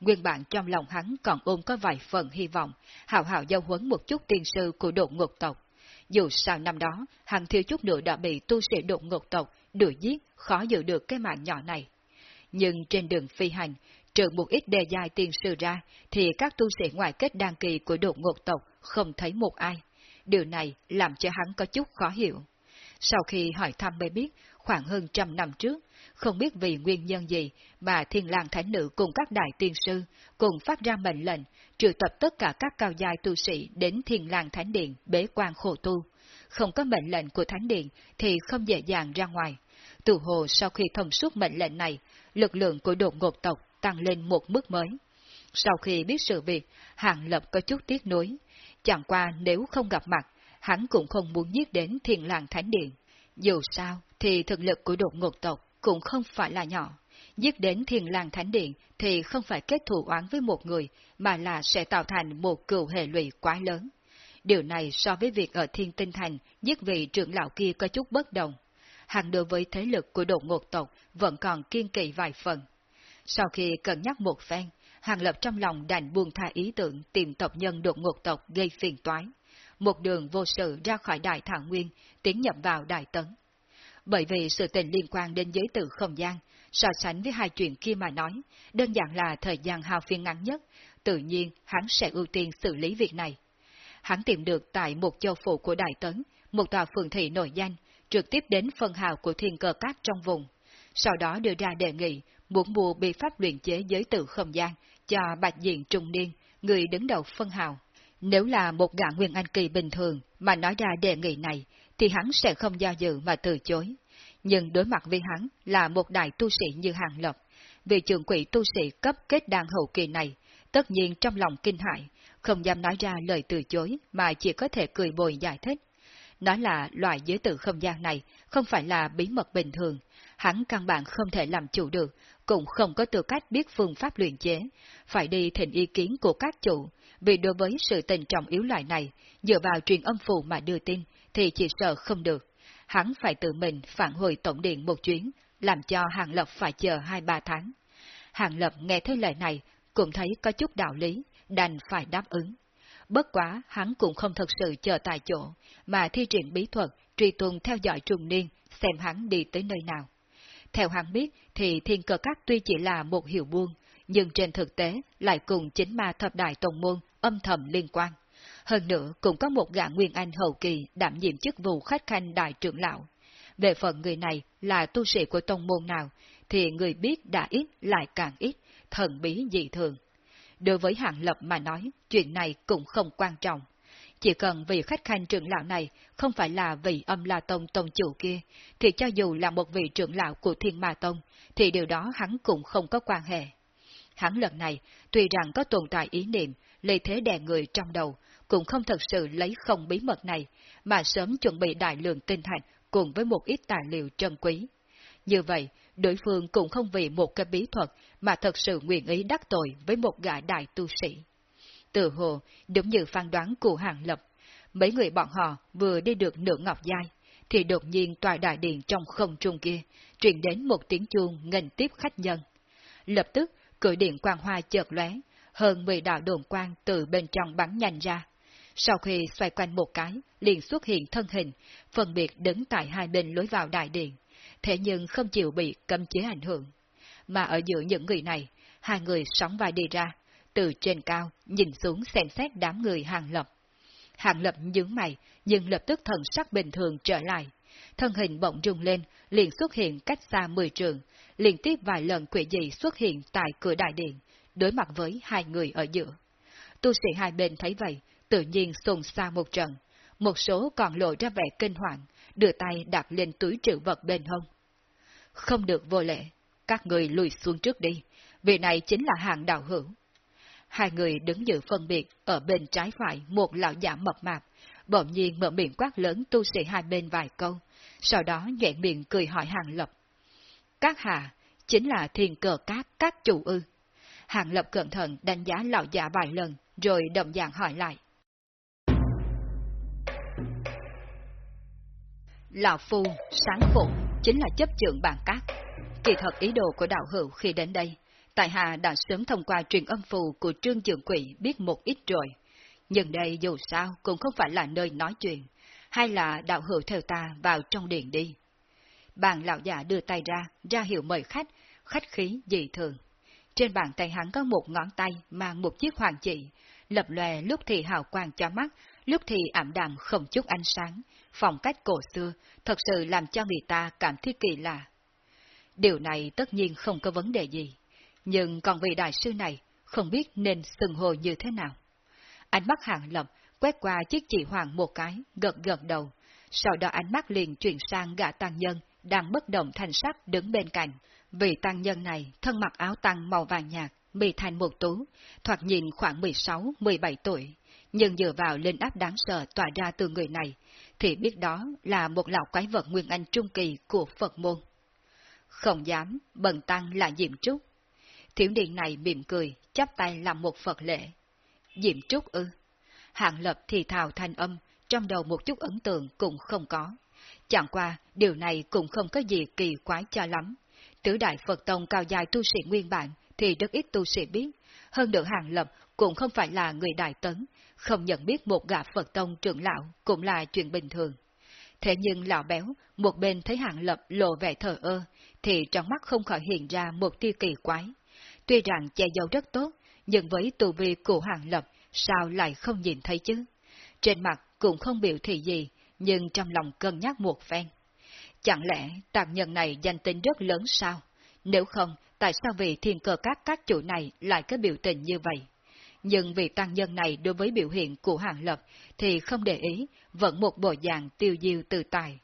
Nguyên bản trong lòng hắn còn ôm có vài phần hy vọng, hào hào giao huấn một chút tiên sư của độ ngục tộc. Dù sao năm đó, hắn thiếu chút nữa đã bị tu sĩ độ ngục tộc đuổi giết, khó giữ được cái mạng nhỏ này. Nhưng trên đường phi hành, trừ một ít đề dài tiền sư ra, thì các tu sĩ ngoại kết đăng kỳ của độ ngột tộc không thấy một ai. Điều này làm cho hắn có chút khó hiểu. Sau khi hỏi thăm mới biết, khoảng hơn trăm năm trước, không biết vì nguyên nhân gì mà thiên lang thánh nữ cùng các đại tiên sư cùng phát ra mệnh lệnh triệu tập tất cả các cao giai tu sĩ đến thiên lang thánh điện bế quan khổ tu. Không có mệnh lệnh của thánh điện thì không dễ dàng ra ngoài. Từ hồ sau khi thông suốt mệnh lệnh này, lực lượng của đột ngột tộc tăng lên một mức mới. Sau khi biết sự việc, Hàng Lập có chút tiếc nuối. Chẳng qua nếu không gặp mặt, hắn cũng không muốn giết đến thiền lang thánh điện. Dù sao, thì thực lực của đột ngột tộc cũng không phải là nhỏ. Giết đến thiền lang thánh điện thì không phải kết thù oán với một người, mà là sẽ tạo thành một cựu hệ lụy quá lớn. Điều này so với việc ở thiên tinh thành giết vị trưởng lão kia có chút bất đồng. Hàng đối với thế lực của đột ngột tộc vẫn còn kiên kỳ vài phần. Sau khi cân nhắc một phen, Hàng Lập trong lòng đành buông tha ý tưởng tìm tộc nhân đột ngột tộc gây phiền toái. Một đường vô sự ra khỏi Đại Thảo Nguyên, tiến nhập vào Đại Tấn. Bởi vì sự tình liên quan đến giới tử không gian, so sánh với hai chuyện kia mà nói, đơn giản là thời gian hao phiên ngắn nhất, tự nhiên hắn sẽ ưu tiên xử lý việc này. hắn tìm được tại một châu phủ của Đại Tấn, một tòa phường thị nổi danh, trực tiếp đến phân hào của thiên cơ cát trong vùng. Sau đó đưa ra đề nghị muốn mua bị pháp luyện chế giới tự không gian cho bạch diện trung niên, người đứng đầu phân hào. Nếu là một gã nguyên anh kỳ bình thường mà nói ra đề nghị này, thì hắn sẽ không do dự mà từ chối. Nhưng đối mặt với hắn là một đại tu sĩ như Hàng Lập, vì trường quỷ tu sĩ cấp kết đan hậu kỳ này, tất nhiên trong lòng kinh hại, không dám nói ra lời từ chối mà chỉ có thể cười bồi giải thích. Nói là loại giới tử không gian này không phải là bí mật bình thường, hắn căn bản không thể làm chủ được, cũng không có tư cách biết phương pháp luyện chế, phải đi thỉnh ý kiến của các chủ, vì đối với sự tình trọng yếu loại này, dựa vào truyền âm phù mà đưa tin, thì chỉ sợ không được. Hắn phải tự mình phản hồi tổng điện một chuyến, làm cho Hàng Lập phải chờ hai ba tháng. Hàng Lập nghe thấy lời này, cũng thấy có chút đạo lý, đành phải đáp ứng. Bất quá, hắn cũng không thật sự chờ tại chỗ, mà thi triển bí thuật, truy tuần theo dõi trùng niên, xem hắn đi tới nơi nào. Theo hắn biết, thì thiên cơ các tuy chỉ là một hiệu buôn, nhưng trên thực tế lại cùng chính ma thập đại tổng môn âm thầm liên quan. Hơn nữa cũng có một gã Nguyên Anh hậu kỳ đảm nhiệm chức vụ khách khanh đại trưởng lão. Về phần người này là tu sĩ của tông môn nào, thì người biết đã ít lại càng ít, thần bí dị thường. Đối với hạng lập mà nói, chuyện này cũng không quan trọng. Chỉ cần vị khách khanh trưởng lão này không phải là vị âm la tông tông chủ kia, thì cho dù là một vị trưởng lão của thiên ma tông, thì điều đó hắn cũng không có quan hệ. Hắn lần này, tuy rằng có tồn tại ý niệm, lấy thế đè người trong đầu, cũng không thật sự lấy không bí mật này, mà sớm chuẩn bị đại lượng tinh thạch cùng với một ít tài liệu trân quý. Như vậy, đối phương cũng không vì một cái bí thuật mà thật sự nguyện ý đắc tội với một gã đại tu sĩ tự hồ, đúng như phán đoán của Hàng Lập, mấy người bọn họ vừa đi được nửa ngọc giai, thì đột nhiên tòa đại điện trong không trung kia, truyền đến một tiếng chuông nghênh tiếp khách nhân. Lập tức, cửa điện quang hoa chợt lóe, hơn 10 đạo đồn quang từ bên trong bắn nhanh ra. Sau khi xoay quanh một cái, liền xuất hiện thân hình, phân biệt đứng tại hai bên lối vào đại điện, thế nhưng không chịu bị cấm chế ảnh hưởng. Mà ở giữa những người này, hai người sóng vai đi ra, từ trên cao nhìn xuống xem xét đám người hàng lập. Hàng lập nhướng mày, nhưng lập tức thần sắc bình thường trở lại. Thân hình bỗng rung lên, liền xuất hiện cách xa 10 trường, liên tiếp vài lần quỷ dị xuất hiện tại cửa đại điện, đối mặt với hai người ở giữa. Tu sĩ hai bên thấy vậy, tự nhiên xôn xa một trận, một số còn lộ ra vẻ kinh hoàng, đưa tay đặt lên túi trữ vật bên hông. Không được vô lễ, các người lùi xuống trước đi, vì này chính là hàng đạo hữu. Hai người đứng giữ phân biệt ở bên trái phải một lão giả mập mạp, bỗng nhiên mở miệng quát lớn tu sĩ hai bên vài câu, sau đó nhẹn miệng cười hỏi hàng lập. Các hạ, chính là thiền cờ các các chủ ư. Hàng lập cẩn thận đánh giá lão giả vài lần, rồi đồng dạng hỏi lại. Lão Phu, sáng phụ, chính là chấp trưởng bản cát. Kỳ thật ý đồ của đạo hữu khi đến đây, tại Hà đã sớm thông qua truyền âm phù của trương Dường quỷ biết một ít rồi. Nhưng đây dù sao cũng không phải là nơi nói chuyện, hay là đạo hữu theo ta vào trong điện đi. Bàn lão giả đưa tay ra, ra hiệu mời khách, khách khí dị thường. Trên bàn tay hắn có một ngón tay mang một chiếc hoàng chỉ, lập lòe lúc thì hào quang cho mắt, lúc thì ảm đạm không chút ánh sáng, phong cách cổ xưa, thật sự làm cho người ta cảm thấy kỳ lạ. Điều này tất nhiên không có vấn đề gì, nhưng còn vị đại sư này không biết nên sừng hồ như thế nào. Ánh mắt hàng lập quét qua chiếc chỉ hoàng một cái, gật gật đầu, sau đó ánh mắt liền chuyển sang gã tăng nhân đang bất động thành sắc đứng bên cạnh. Vị tăng nhân này thân mặc áo tăng màu vàng nhạt, mì thành một tú, thoạt nhìn khoảng 16-17 tuổi, nhưng dựa vào linh áp đáng sợ tỏa ra từ người này, thì biết đó là một lão quái vật Nguyên Anh Trung Kỳ của Phật môn. Không dám, bần tăng là Diệm Trúc. Thiếu niên này mỉm cười, chắp tay làm một Phật lễ. Diệm Trúc ư? Hạng lập thì thào thanh âm, trong đầu một chút ấn tượng cũng không có. Chẳng qua, điều này cũng không có gì kỳ quái cho lắm. Tứ đại Phật Tông cao dài tu sĩ nguyên bản thì rất ít tu sĩ biết. Hơn được hàng lập cũng không phải là người đại tấn, không nhận biết một gã Phật Tông trưởng lão cũng là chuyện bình thường. Thế nhưng lão béo, một bên thấy hàng lập lộ vẻ thờ ơ, thì trong mắt không khỏi hiện ra một tia kỳ quái. Tuy rằng che giấu rất tốt, nhưng với tù vi của hàng lập, sao lại không nhìn thấy chứ? trên mặt cũng không biểu thị gì, nhưng trong lòng cân nhắc một phen. Chẳng lẽ tạc nhân này danh tính rất lớn sao? Nếu không, tại sao vị thiên cơ các các chủ này lại có biểu tình như vậy? Nhưng vị tăng nhân này đối với biểu hiện của Hàng Lập thì không để ý, vẫn một bộ dạng tiêu diêu tự tài.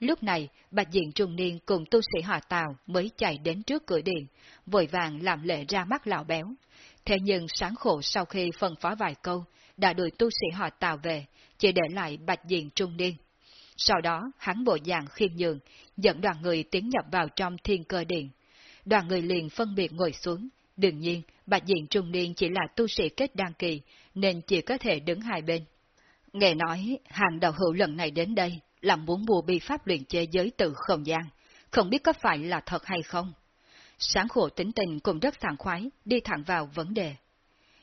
Lúc này, bạch diện trung niên cùng tu sĩ họ Tàu mới chạy đến trước cửa điện, vội vàng làm lệ ra mắt lão béo. Thế nhưng sáng khổ sau khi phân phó vài câu, đã đuổi tu sĩ họ Tàu về, chỉ để lại bạch diện trung niên. Sau đó, hắn bộ dạng khiêm nhường, dẫn đoàn người tiến nhập vào trong thiên cơ điện. Đoàn người liền phân biệt ngồi xuống. Đương nhiên, bạch diện trung niên chỉ là tu sĩ kết đăng kỳ, nên chỉ có thể đứng hai bên. Nghe nói, hàng đầu hữu lần này đến đây là muốn mua bi pháp luyện chế giới tự không gian, không biết có phải là thật hay không. Sáng khổ tính tình cũng rất sảng khoái, đi thẳng vào vấn đề.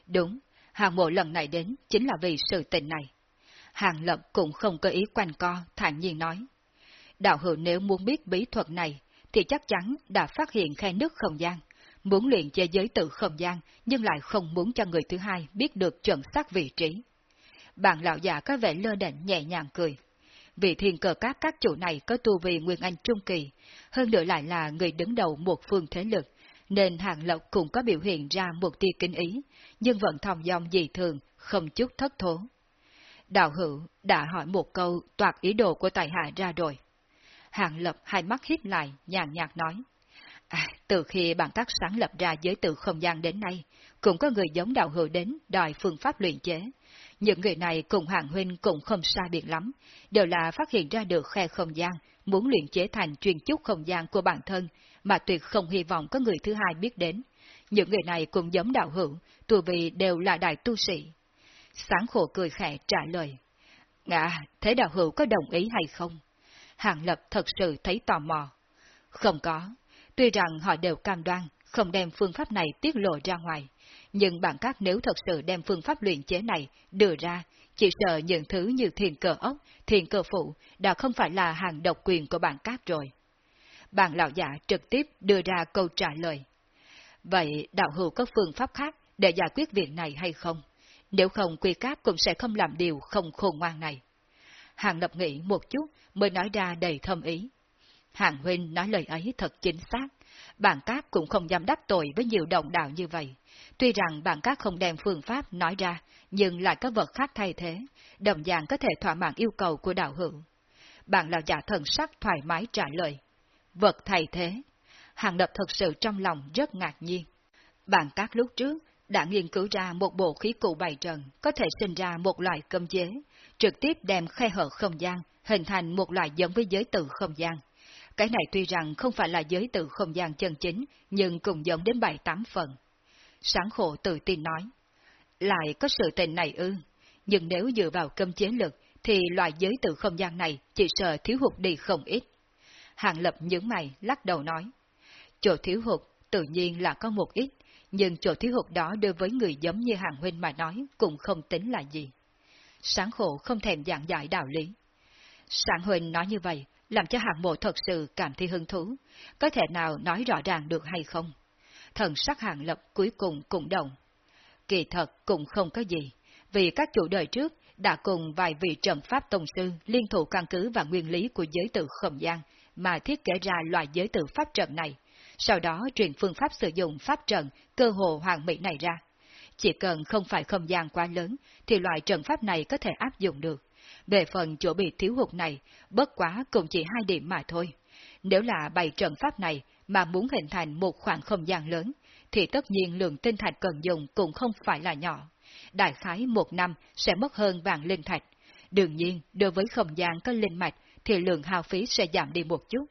Đúng, hàng mộ lần này đến chính là vì sự tình này. Hàng lập cũng không có ý quanh co, thản nhiên nói. Đạo hữu nếu muốn biết bí thuật này, thì chắc chắn đã phát hiện khe nước không gian, muốn luyện chế giới tự không gian, nhưng lại không muốn cho người thứ hai biết được chuẩn xác vị trí. Bạn lão già có vẻ lơ đễnh nhẹ nhàng cười. Vị thiên cờ các các chủ này có tu vi Nguyên Anh Trung Kỳ, hơn nữa lại là người đứng đầu một phương thế lực, nên Hàng Lộc cũng có biểu hiện ra một tia kinh ý, nhưng vẫn thong dong dị thường, không chút thất thố. Đạo hữu đã hỏi một câu toạt ý đồ của tài hạ ra rồi. Hàng Lập hai mắt hít lại, nhàn nhạt nói. À, từ khi bản tác sáng lập ra giới tự không gian đến nay, cũng có người giống đạo hữu đến đòi phương pháp luyện chế. Những người này cùng Hàng Huynh cũng không xa biệt lắm, đều là phát hiện ra được khe không gian, muốn luyện chế thành truyền chúc không gian của bản thân, mà tuyệt không hy vọng có người thứ hai biết đến. Những người này cũng giống đạo hữu, tù vì đều là đại tu sĩ. Sáng khổ cười khẽ trả lời. À, thế đạo hữu có đồng ý hay không? Hàng Lập thật sự thấy tò mò. Không có, tuy rằng họ đều cam đoan không đem phương pháp này tiết lộ ra ngoài, nhưng bạn các nếu thật sự đem phương pháp luyện chế này đưa ra, chỉ sợ những thứ như thiền cờ ốc, thiền cờ phụ đã không phải là hàng độc quyền của bạn các rồi. Bạn lão giả trực tiếp đưa ra câu trả lời. Vậy đạo hữu có phương pháp khác để giải quyết việc này hay không? Nếu không quy cáp cũng sẽ không làm điều không khôn ngoan này. Hàng lập nghĩ một chút mới nói ra đầy thâm ý. Hàng huynh nói lời ấy thật chính xác. Bạn cáp cũng không dám đắc tội với nhiều đồng đạo như vậy. Tuy rằng bạn các không đem phương pháp nói ra, nhưng lại có vật khác thay thế, đồng dạng có thể thỏa mãn yêu cầu của đạo hữu. Bạn là giả thần sắc thoải mái trả lời. Vật thay thế. Hàng lập thật sự trong lòng rất ngạc nhiên. Bạn các lúc trước đã nghiên cứu ra một bộ khí cụ bày trần có thể sinh ra một loại cơm chế, trực tiếp đem khe hở không gian, hình thành một loại giống với giới tự không gian. Cái này tuy rằng không phải là giới tự không gian chân chính, nhưng cũng giống đến bảy tám phần. Sáng khổ tự tin nói, lại có sự tình này ư, nhưng nếu dựa vào cơm chế lực, thì loại giới tự không gian này chỉ sợ thiếu hụt đi không ít. Hàng lập những mày lắc đầu nói, chỗ thiếu hụt tự nhiên là có một ít, nhưng chỗ thiếu hụt đó đối với người giống như hàng huynh mà nói cũng không tính là gì. Sáng khổ không thèm giảng giải đạo lý. Sáng huynh nói như vậy, làm cho hạng mộ thật sự cảm thấy hứng thú, có thể nào nói rõ ràng được hay không? Thần sắc hàng lập cuối cùng cũng động. Kỳ thật cũng không có gì, vì các chủ đời trước đã cùng vài vị trận pháp tông sư liên thủ căn cứ và nguyên lý của giới tự không gian mà thiết kế ra loại giới tự pháp trận này sau đó truyền phương pháp sử dụng pháp trận cơ hồ hoàn mỹ này ra. Chỉ cần không phải không gian quá lớn, thì loại trận pháp này có thể áp dụng được. Về phần chỗ bị thiếu hụt này, bất quá cũng chỉ hai điểm mà thôi. Nếu là bày trận pháp này mà muốn hình thành một khoảng không gian lớn, thì tất nhiên lượng tinh thạch cần dùng cũng không phải là nhỏ. Đại khái một năm sẽ mất hơn vạn linh thạch. Đương nhiên, đối với không gian có linh mạch thì lượng hao phí sẽ giảm đi một chút.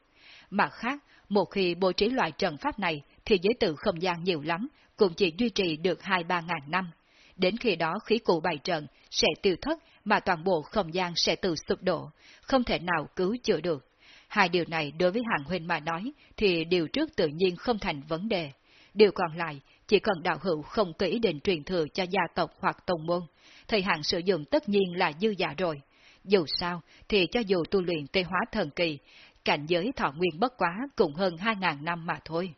Mặt khác, một khi bố trí loại trận pháp này, thì giới tự không gian nhiều lắm, cũng chỉ duy trì được hai ba ngàn năm. Đến khi đó khí cụ bày trận sẽ tiêu thất mà toàn bộ không gian sẽ tự sụp đổ, không thể nào cứu chữa được. Hai điều này đối với hàng huynh mà nói thì điều trước tự nhiên không thành vấn đề. Điều còn lại, chỉ cần đạo hữu không có ý định truyền thừa cho gia tộc hoặc tông môn, thời hạn sử dụng tất nhiên là dư giả rồi. Dù sao, thì cho dù tu luyện tê hóa thần kỳ, cảnh giới thọ nguyên bất quá cũng hơn hai ngàn năm mà thôi.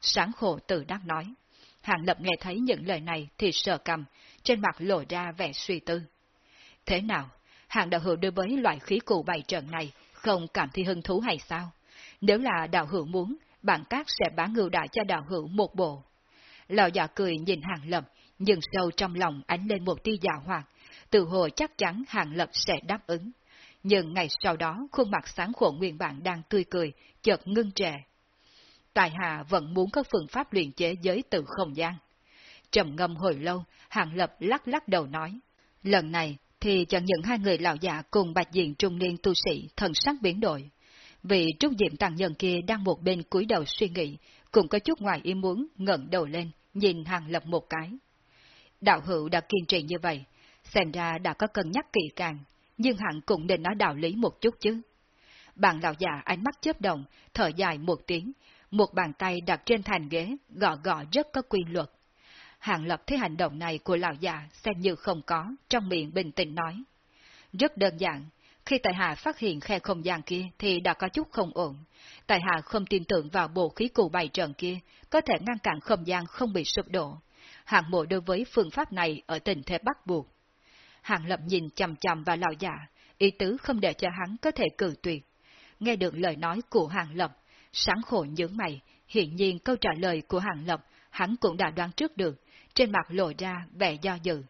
Sáng khổ tự đắc nói. Hàng lập nghe thấy những lời này thì sợ cầm, trên mặt lộ ra vẻ suy tư. Thế nào? Hàng đạo hữu đối với loại khí cụ bày trận này không cảm thấy hứng thú hay sao? Nếu là đạo hữu muốn, bản cát sẽ bán ngưu đại cho đạo hữu một bộ. Lão già cười nhìn hàng lập, nhưng sâu trong lòng ánh lên một tia dạ hoạt, từ hồ chắc chắn hàng lập sẽ đáp ứng. Nhưng ngày sau đó, khuôn mặt sáng khổ nguyên bản đang tươi cười, chợt ngưng trệ. Tài hạ vẫn muốn có phương pháp luyện chế giới từ không gian. Trầm ngâm hồi lâu, hàng lập lắc lắc đầu nói. Lần này, thì chẳng những hai người lão già cùng bạch diện trung niên tu sĩ thần sắc biến đổi. Vị trúc diệm tàng nhân kia đang một bên cúi đầu suy nghĩ, cũng có chút ngoài ý muốn ngẩng đầu lên, nhìn hàng lập một cái. Đạo hữu đã kiên trì như vậy, xem ra đã có cân nhắc kỹ càng, nhưng hẳn cũng nên nói đạo lý một chút chứ. Bạn lão già ánh mắt chớp động, thở dài một tiếng, một bàn tay đặt trên thành ghế, gõ gõ rất có quy luật. Hàng Lập thấy hành động này của lão già xem như không có, trong miệng bình tĩnh nói. Rất đơn giản, khi Tại Hạ phát hiện khe không gian kia thì đã có chút không ổn. Tại Hạ không tin tưởng vào bộ khí cụ bày trận kia, có thể ngăn cản không gian không bị sụp đổ. Hạng mộ đối với phương pháp này ở tình thế bắt buộc. Hàng Lập nhìn chầm chầm vào lão già, ý tứ không để cho hắn có thể cử tuyệt. Nghe được lời nói của Hàng Lập, sáng khổ nhướng mày, hiện nhiên câu trả lời của Hàng Lập hắn cũng đã đoán trước được, trên mặt lộ ra vẻ do dự.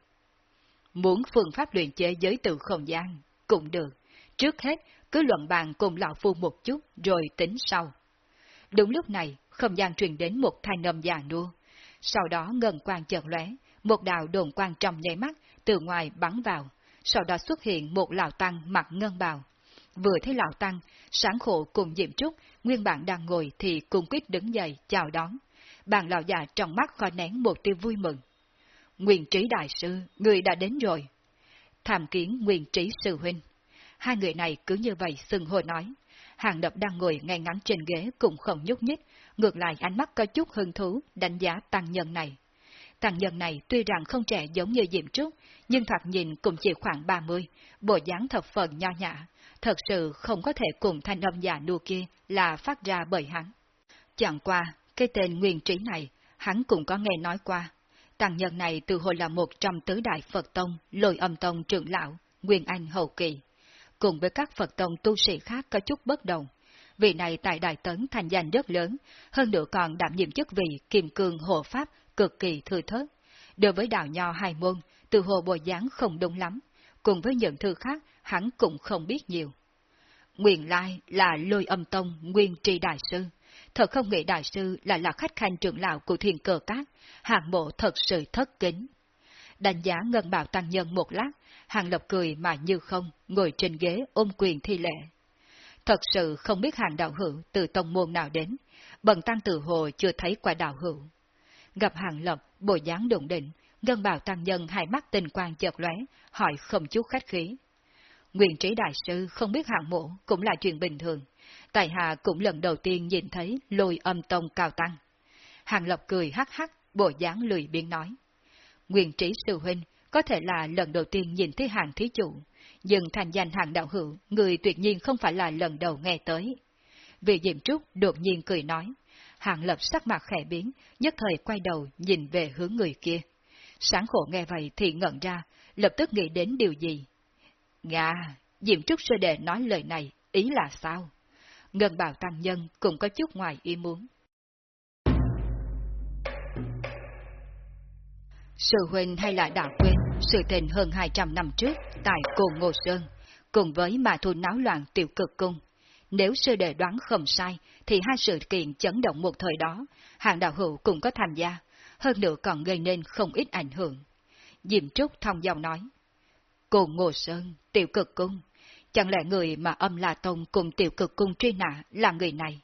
Muốn phương pháp luyện chế giới từ không gian, cũng được. Trước hết, cứ luận bàn cùng lão phu một chút, rồi tính sau. Đúng lúc này, không gian truyền đến một thanh âm già nua. Sau đó ngân quang chợt lóe, một đạo đồn quang trong nháy mắt, từ ngoài bắn vào. Sau đó xuất hiện một lão tăng mặc ngân bào. Vừa thấy lão tăng, sáng khổ cùng Diệm Trúc, nguyên bản đang ngồi thì cùng quyết đứng dậy chào đón bàn lão già trong mắt khó nén một tia vui mừng. Nguyên trí đại sư, người đã đến rồi. Tham kiến nguyên trí sư huynh. Hai người này cứ như vậy sừng hồi nói. Hàng đập đang ngồi ngay ngắn trên ghế cũng không nhúc nhích, ngược lại ánh mắt có chút hứng thú đánh giá tăng nhân này. Tăng nhân này tuy rằng không trẻ giống như Diệm Trúc, nhưng thoạt nhìn cũng chỉ khoảng 30, bộ dáng thập phần nho nhã, thật sự không có thể cùng thanh âm già nua kia là phát ra bởi hắn. Chẳng qua, cái tên nguyên trí này, hắn cũng có nghe nói qua. Tàng nhân này từ hồi là một trong tứ đại Phật Tông, lôi âm tông trưởng lão, Nguyên Anh hậu kỳ. Cùng với các Phật Tông tu sĩ khác có chút bất đồng. Vị này tại Đại Tấn thành danh rất lớn, hơn nữa còn đảm nhiệm chức vị kiềm cường hộ pháp cực kỳ thư thớt. Đối với đạo nho hai môn, từ hồ bồi dáng không đúng lắm, cùng với những thư khác hắn cũng không biết nhiều. Nguyên Lai là lôi âm tông Nguyên Tri Đại Sư, thật không nghĩ đại sư lại là khách khanh trưởng lão của thiền cờ cát, hạng bộ thật sự thất kính. Đánh giá ngân bảo tăng nhân một lát, hàng lập cười mà như không, ngồi trên ghế ôm quyền thi lệ. Thật sự không biết hàng đạo hữu từ tông môn nào đến, bần tăng tự hồ chưa thấy qua đạo hữu. Gặp hàng lập, bộ dáng đụng định, ngân bảo tăng nhân hai mắt tình quang chợt lóe, hỏi không chút khách khí. Nguyện trí đại sư không biết hạng mộ cũng là chuyện bình thường. Tại hạ cũng lần đầu tiên nhìn thấy lôi âm tông cao tăng. Hàng Lộc cười hắc hắc, bộ dáng lười biếng nói. Nguyên trí sư huynh, có thể là lần đầu tiên nhìn thấy hàng thí chủ, nhưng thành danh hàng đạo hữu, người tuyệt nhiên không phải là lần đầu nghe tới. Vị Diệm Trúc đột nhiên cười nói, hàng lập sắc mặt khẽ biến, nhất thời quay đầu nhìn về hướng người kia. Sáng khổ nghe vậy thì ngẩn ra, lập tức nghĩ đến điều gì. Nga, Diệm Trúc sư đệ nói lời này, ý là sao? Ngân bảo tăng nhân cũng có chút ngoài ý muốn. Sư huynh hay là đã quên sự tình hơn 200 năm trước tại Cồn Ngô Sơn, cùng với mà thu náo loạn tiểu cực cung. Nếu sư đệ đoán không sai, thì hai sự kiện chấn động một thời đó, hàng đạo hữu cũng có tham gia, hơn nữa còn gây nên không ít ảnh hưởng. Diệm Trúc thông dòng nói, Cồn Ngô Sơn, tiểu cực cung, Chẳng lẽ người mà âm La Tông cùng tiểu cực cung truy nã là người này?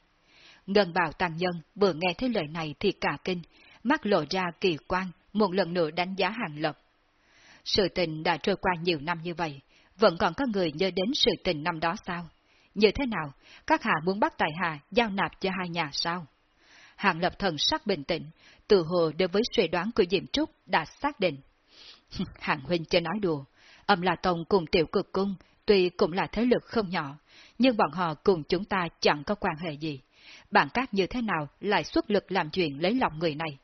Ngân bào tăng nhân vừa nghe thấy lời này thì cả kinh, mắt lộ ra kỳ quan, một lần nữa đánh giá hàng lập. Sự tình đã trôi qua nhiều năm như vậy, vẫn còn có người nhớ đến sự tình năm đó sao? Như thế nào, các hạ muốn bắt tài hạ giao nạp cho hai nhà sao? Hàng lập thần sắc bình tĩnh, từ hồ đối với suy đoán của Diệm Trúc đã xác định. *laughs* Hàng huynh chưa nói đùa, âm La Tông cùng tiểu cực cung Tuy cũng là thế lực không nhỏ, nhưng bọn họ cùng chúng ta chẳng có quan hệ gì. Bạn các như thế nào lại xuất lực làm chuyện lấy lòng người này?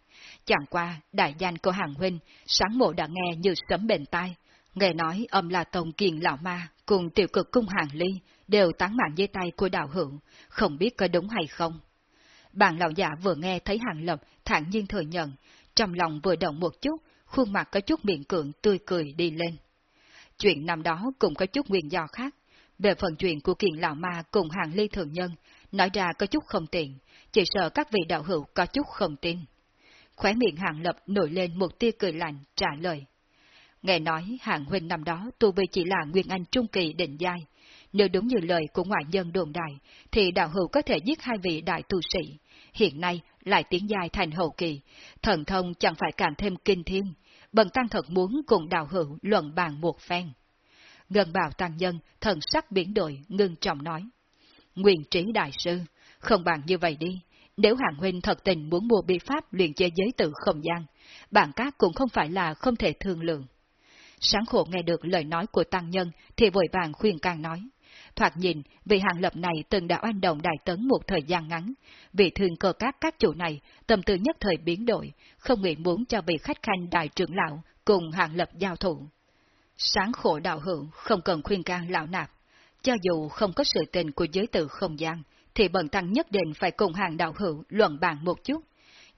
Chẳng qua, đại danh của hàng huynh, sáng mộ đã nghe như sấm bền tai. Nghe nói âm là Tông Kiền Lão Ma cùng tiểu cực cung hàng ly đều tán mạng dưới tay của đạo hữu, không biết có đúng hay không. Bạn lão giả vừa nghe thấy hàng lập thản nhiên thừa nhận, trong lòng vừa động một chút, khuôn mặt có chút miệng cưỡng tươi cười đi lên. Chuyện năm đó cũng có chút nguyên do khác. Về phần chuyện của kiền lão ma cùng hàng ly thường nhân, nói ra có chút không tiện, chỉ sợ các vị đạo hữu có chút không tin. Khóe miệng hàng lập nổi lên một tia cười lạnh, trả lời. Nghe nói hàng huynh năm đó tu vi chỉ là Nguyên Anh Trung Kỳ định giai. Nếu đúng như lời của ngoại nhân đồn đại, thì đạo hữu có thể giết hai vị đại tu sĩ. Hiện nay lại tiến giai thành hậu kỳ, thần thông chẳng phải càng thêm kinh thiên. Bần tăng thật muốn cùng đạo hữu luận bàn một phen. Ngân bào tăng nhân, thần sắc biến đổi, ngưng trọng nói. Nguyện trí đại sư, không bàn như vậy đi. Nếu hàng huynh thật tình muốn mua bi pháp luyện chế giới tự không gian, bản các cũng không phải là không thể thương lượng. Sáng khổ nghe được lời nói của tăng nhân thì vội vàng khuyên can nói. Thoạt nhìn, vị hàng lập này từng đã oanh động đại tấn một thời gian ngắn. Vị thường cơ các các chủ này, tâm tư nhất thời biến đổi, không nguyện muốn cho vị khách khanh đại trưởng lão cùng hàng lập giao thủ. Sáng khổ đạo hữu không cần khuyên can lão nạp. Cho dù không có sự tình của giới tử không gian, thì bần tăng nhất định phải cùng hàng đạo hữu luận bàn một chút.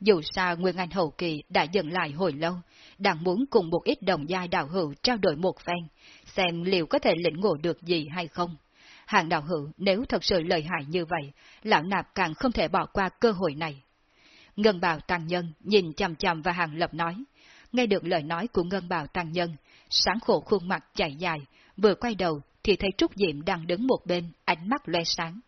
Dù sao Nguyên Anh Hậu Kỳ đã dừng lại hồi lâu, đang muốn cùng một ít đồng giai đạo hữu trao đổi một phen, xem liệu có thể lĩnh ngộ được gì hay không. Hàng đạo hữu nếu thật sự lợi hại như vậy, lão nạp càng không thể bỏ qua cơ hội này. Ngân bào tăng nhân nhìn chằm chằm và hàng lập nói. Nghe được lời nói của ngân bào tăng nhân, sáng khổ khuôn mặt chạy dài, vừa quay đầu thì thấy Trúc Diệm đang đứng một bên, ánh mắt loe sáng.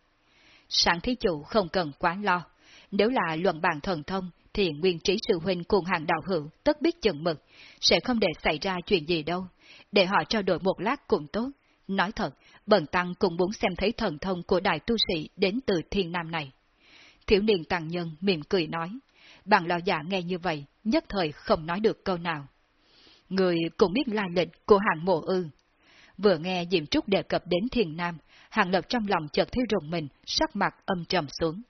Sáng thí chủ không cần quá lo, nếu là luận bàn thần thông thì nguyên trí sư huynh cùng hàng đạo hữu tất biết chừng mực, sẽ không để xảy ra chuyện gì đâu, để họ trao đổi một lát cũng tốt. Nói thật, bần tăng cũng muốn xem thấy thần thông của đại tu sĩ đến từ thiên nam này. Thiếu niên tăng nhân mỉm cười nói, bằng lão giả nghe như vậy, nhất thời không nói được câu nào. Người cũng biết lai lịch của hàng mộ ư. Vừa nghe Diệm Trúc đề cập đến thiền nam, hàng lập trong lòng chợt thấy rùng mình, sắc mặt âm trầm xuống.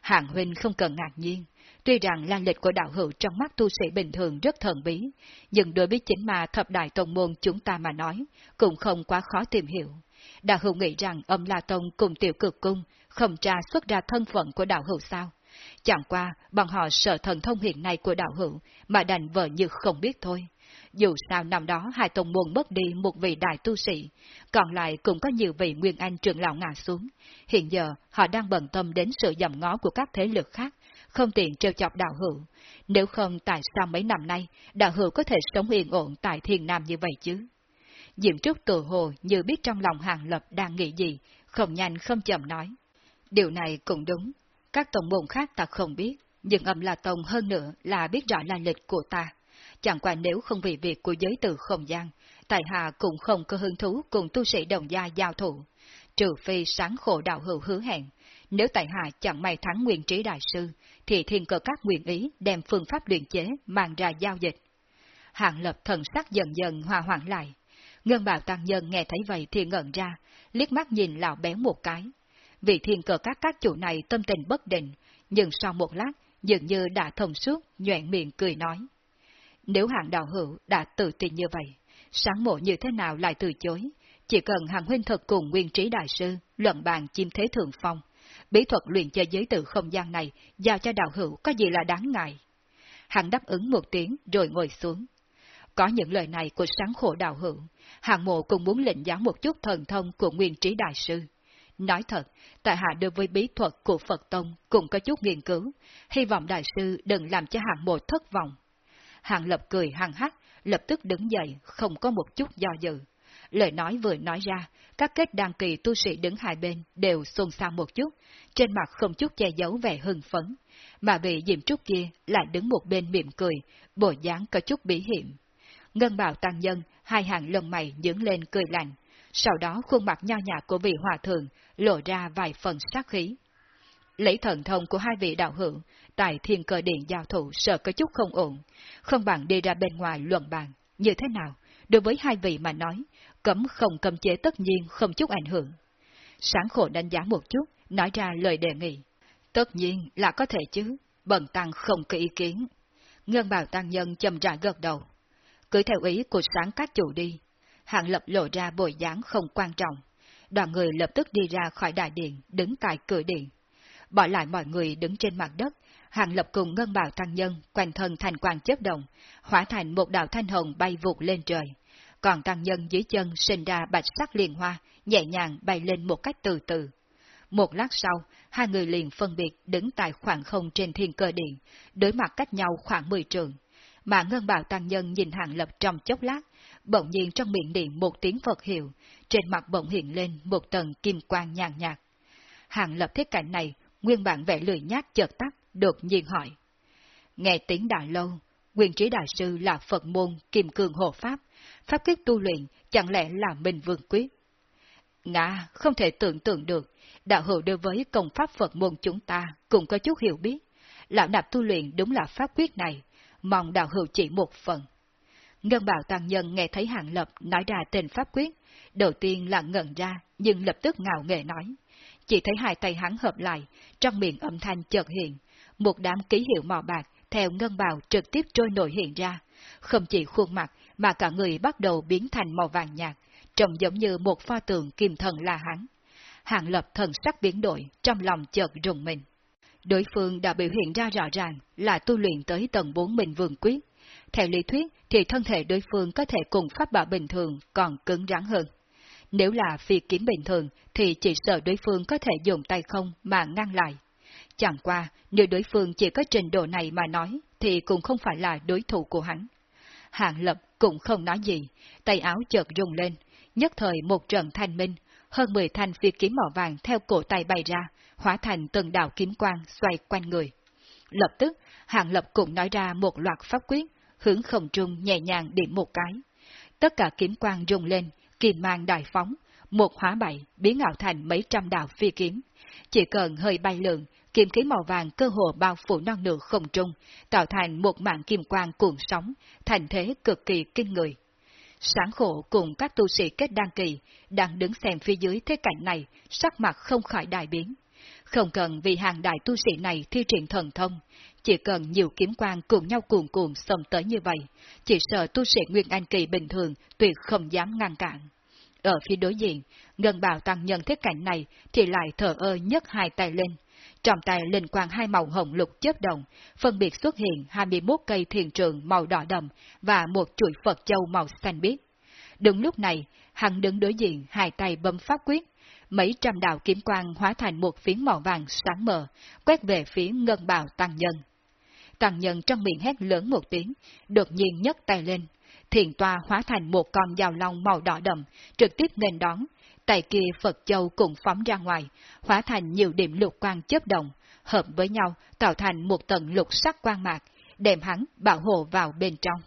Hàng huynh không cần ngạc nhiên, tuy rằng lan lịch của đạo hữu trong mắt tu sĩ bình thường rất thần bí, nhưng đối với chính mà thập đại tông môn chúng ta mà nói, cũng không quá khó tìm hiểu. Đạo hữu nghĩ rằng âm La Tông cùng tiểu cực cung không tra xuất ra thân phận của đạo hữu sao? Chẳng qua, bọn họ sợ thần thông hiện nay của đạo hữu, mà đành vợ như không biết thôi. Dù sao năm đó hai tông môn mất đi một vị đại tu sĩ, còn lại cũng có nhiều vị Nguyên Anh trưởng lão ngã xuống. Hiện giờ họ đang bận tâm đến sự dầm ngó của các thế lực khác, không tiện trêu chọc đạo hữu. Nếu không tại sao mấy năm nay đạo hữu có thể sống yên ổn tại thiền nam như vậy chứ? Diệm Trúc tự hồ như biết trong lòng hàng lập đang nghĩ gì, không nhanh không chậm nói. Điều này cũng đúng, các tổng môn khác ta không biết, nhưng âm là tông hơn nữa là biết rõ là lịch của ta. Chẳng qua nếu không vì việc của giới từ không gian, tại hạ cũng không có hứng thú cùng tu sĩ đồng gia giao thủ, trừ phi sáng khổ đạo hữu hứa hẹn. Nếu tại hạ chẳng may thắng nguyên trí đại sư, thì thiên cơ các nguyện ý đem phương pháp luyện chế mang ra giao dịch. Hạng lập thần sắc dần dần hòa hoãn lại. Ngân bào tăng nhân nghe thấy vậy thì ngẩn ra, liếc mắt nhìn lão béo một cái. Vị thiên cờ các các chủ này tâm tình bất định, nhưng sau một lát, dường như đã thông suốt, nhoẹn miệng cười nói. Nếu hạng đạo hữu đã tự tin như vậy, sáng mộ như thế nào lại từ chối? Chỉ cần hàng huynh thật cùng nguyên trí đại sư, luận bàn chim thế thường phong. Bí thuật luyện chơi giới tự không gian này, giao cho đạo hữu có gì là đáng ngại. Hắn đáp ứng một tiếng rồi ngồi xuống. Có những lời này của sáng khổ đạo hữu, hạng mộ cũng muốn lệnh giáo một chút thần thông của nguyên trí đại sư. Nói thật, tại hạ đối với bí thuật của Phật Tông cũng có chút nghiên cứu, hy vọng đại sư đừng làm cho hạng mộ thất vọng. hạng lập cười hăng hắc, lập tức đứng dậy, không có một chút do dự. Lời nói vừa nói ra, các kết đăng kỳ tu sĩ đứng hai bên đều xôn xao một chút, trên mặt không chút che giấu vẻ hưng phấn, mà vị diệm trúc kia lại đứng một bên mỉm cười, bộ dáng có chút bí hiểm. Ngân bào tăng nhân, hai hàng lông mày nhướng lên cười lạnh, sau đó khuôn mặt nho nhã của vị hòa thượng lộ ra vài phần sát khí. Lấy thần thông của hai vị đạo hữu, tại thiên cơ điện giao thủ sợ có chút không ổn, không bằng đi ra bên ngoài luận bàn, như thế nào, đối với hai vị mà nói, cấm không cầm chế tất nhiên không chút ảnh hưởng. Sáng khổ đánh giá một chút, nói ra lời đề nghị. Tất nhiên là có thể chứ, bần tăng không có ý kiến. Ngân bào tăng nhân chầm rãi gật đầu. Cứ theo ý của sáng các chủ đi. hạng Lập lộ ra bồi dáng không quan trọng. Đoàn người lập tức đi ra khỏi đại điện, đứng tại cửa điện. Bỏ lại mọi người đứng trên mặt đất, Hàng Lập cùng ngân bào tăng nhân quanh thân thành quang chớp động, hóa thành một đạo thanh hồng bay vụt lên trời. Còn tăng nhân dưới chân sinh ra bạch sắc liền hoa, nhẹ nhàng bay lên một cách từ từ. Một lát sau, hai người liền phân biệt đứng tại khoảng không trên thiên cơ điện, đối mặt cách nhau khoảng 10 trường. Mà ngân bào tăng nhân nhìn Hàng Lập trong chốc lát, bỗng nhiên trong miệng điện một tiếng Phật hiệu, trên mặt bỗng hiện lên một tầng kim quang nhàn nhạt. Hàng Lập thế cảnh này, nguyên bản vẻ lười nhát chợt tắt, đột nhiên hỏi. Nghe tiếng đã lâu, quyền trí đại sư là Phật môn kim cương hộ pháp, pháp quyết tu luyện chẳng lẽ là mình Vương Quyết? Ngã không thể tưởng tượng được, đạo hữu đối với công pháp Phật môn chúng ta cũng có chút hiểu biết. Lão nạp tu luyện đúng là pháp quyết này, mong đạo hữu chỉ một phần. Ngân bảo tăng nhân nghe thấy hạng lập nói ra tên pháp quyết, đầu tiên là ngẩn ra, nhưng lập tức ngạo nghệ nói. Chỉ thấy hai tay hắn hợp lại, trong miệng âm thanh chợt hiện, một đám ký hiệu màu bạc theo ngân bào trực tiếp trôi nổi hiện ra. Không chỉ khuôn mặt mà cả người bắt đầu biến thành màu vàng nhạt, trông giống như một pho tượng kim thần là hắn. Hạng lập thần sắc biến đổi, trong lòng chợt rùng mình. Đối phương đã biểu hiện ra rõ ràng là tu luyện tới tầng 4 mình vương quyết. Theo lý thuyết thì thân thể đối phương có thể cùng pháp bảo bình thường còn cứng rắn hơn. Nếu là phi kiếm bình thường thì chỉ sợ đối phương có thể dùng tay không mà ngăn lại. Chẳng qua, nếu đối phương chỉ có trình độ này mà nói, thì cũng không phải là đối thủ của hắn. Hạng lập cũng không nói gì, tay áo chợt rung lên, nhất thời một trận thanh minh, hơn 10 thanh phi kiếm màu vàng theo cổ tay bay ra, hóa thành từng đạo kiếm quang xoay quanh người. Lập tức, Hạng Lập cũng nói ra một loạt pháp quyết, hướng không trung nhẹ nhàng điểm một cái. Tất cả kiếm quang rung lên, kiềm mang đại phóng, một hóa bảy biến ảo thành mấy trăm đạo phi kiếm. Chỉ cần hơi bay lượn, kim khí màu vàng cơ hồ bao phủ non nửa không trung, tạo thành một mạng kim quang cuộn sóng, thành thế cực kỳ kinh người. Sáng khổ cùng các tu sĩ kết đăng kỳ, đang đứng xem phía dưới thế cảnh này, sắc mặt không khỏi đại biến. Không cần vì hàng đại tu sĩ này thi triển thần thông, chỉ cần nhiều kiếm quang cùng nhau cuồn cuộn xông tới như vậy, chỉ sợ tu sĩ Nguyên Anh Kỳ bình thường tuyệt không dám ngăn cản. Ở phía đối diện, Ngân Bảo Tăng nhận thế cảnh này thì lại thở ơ nhấc hai tay lên. Trong tay linh quang hai màu hồng lục chớp động, phân biệt xuất hiện 21 cây thiền trường màu đỏ đậm và một chuỗi Phật châu màu xanh biếc. Đúng lúc này, hắn đứng đối diện hai tay bấm pháp quyết, mấy trăm đạo kiếm quang hóa thành một phiến màu vàng sáng mờ, quét về phía ngân bào tăng nhân. Tăng nhân trong miệng hét lớn một tiếng, đột nhiên nhấc tay lên. Thiền toa hóa thành một con dao long màu đỏ đậm, trực tiếp nên đón. Tay kia Phật Châu cũng phóng ra ngoài, hóa thành nhiều điểm lục quang chớp động, hợp với nhau tạo thành một tầng lục sắc quang mạc, đem hắn bảo hộ vào bên trong.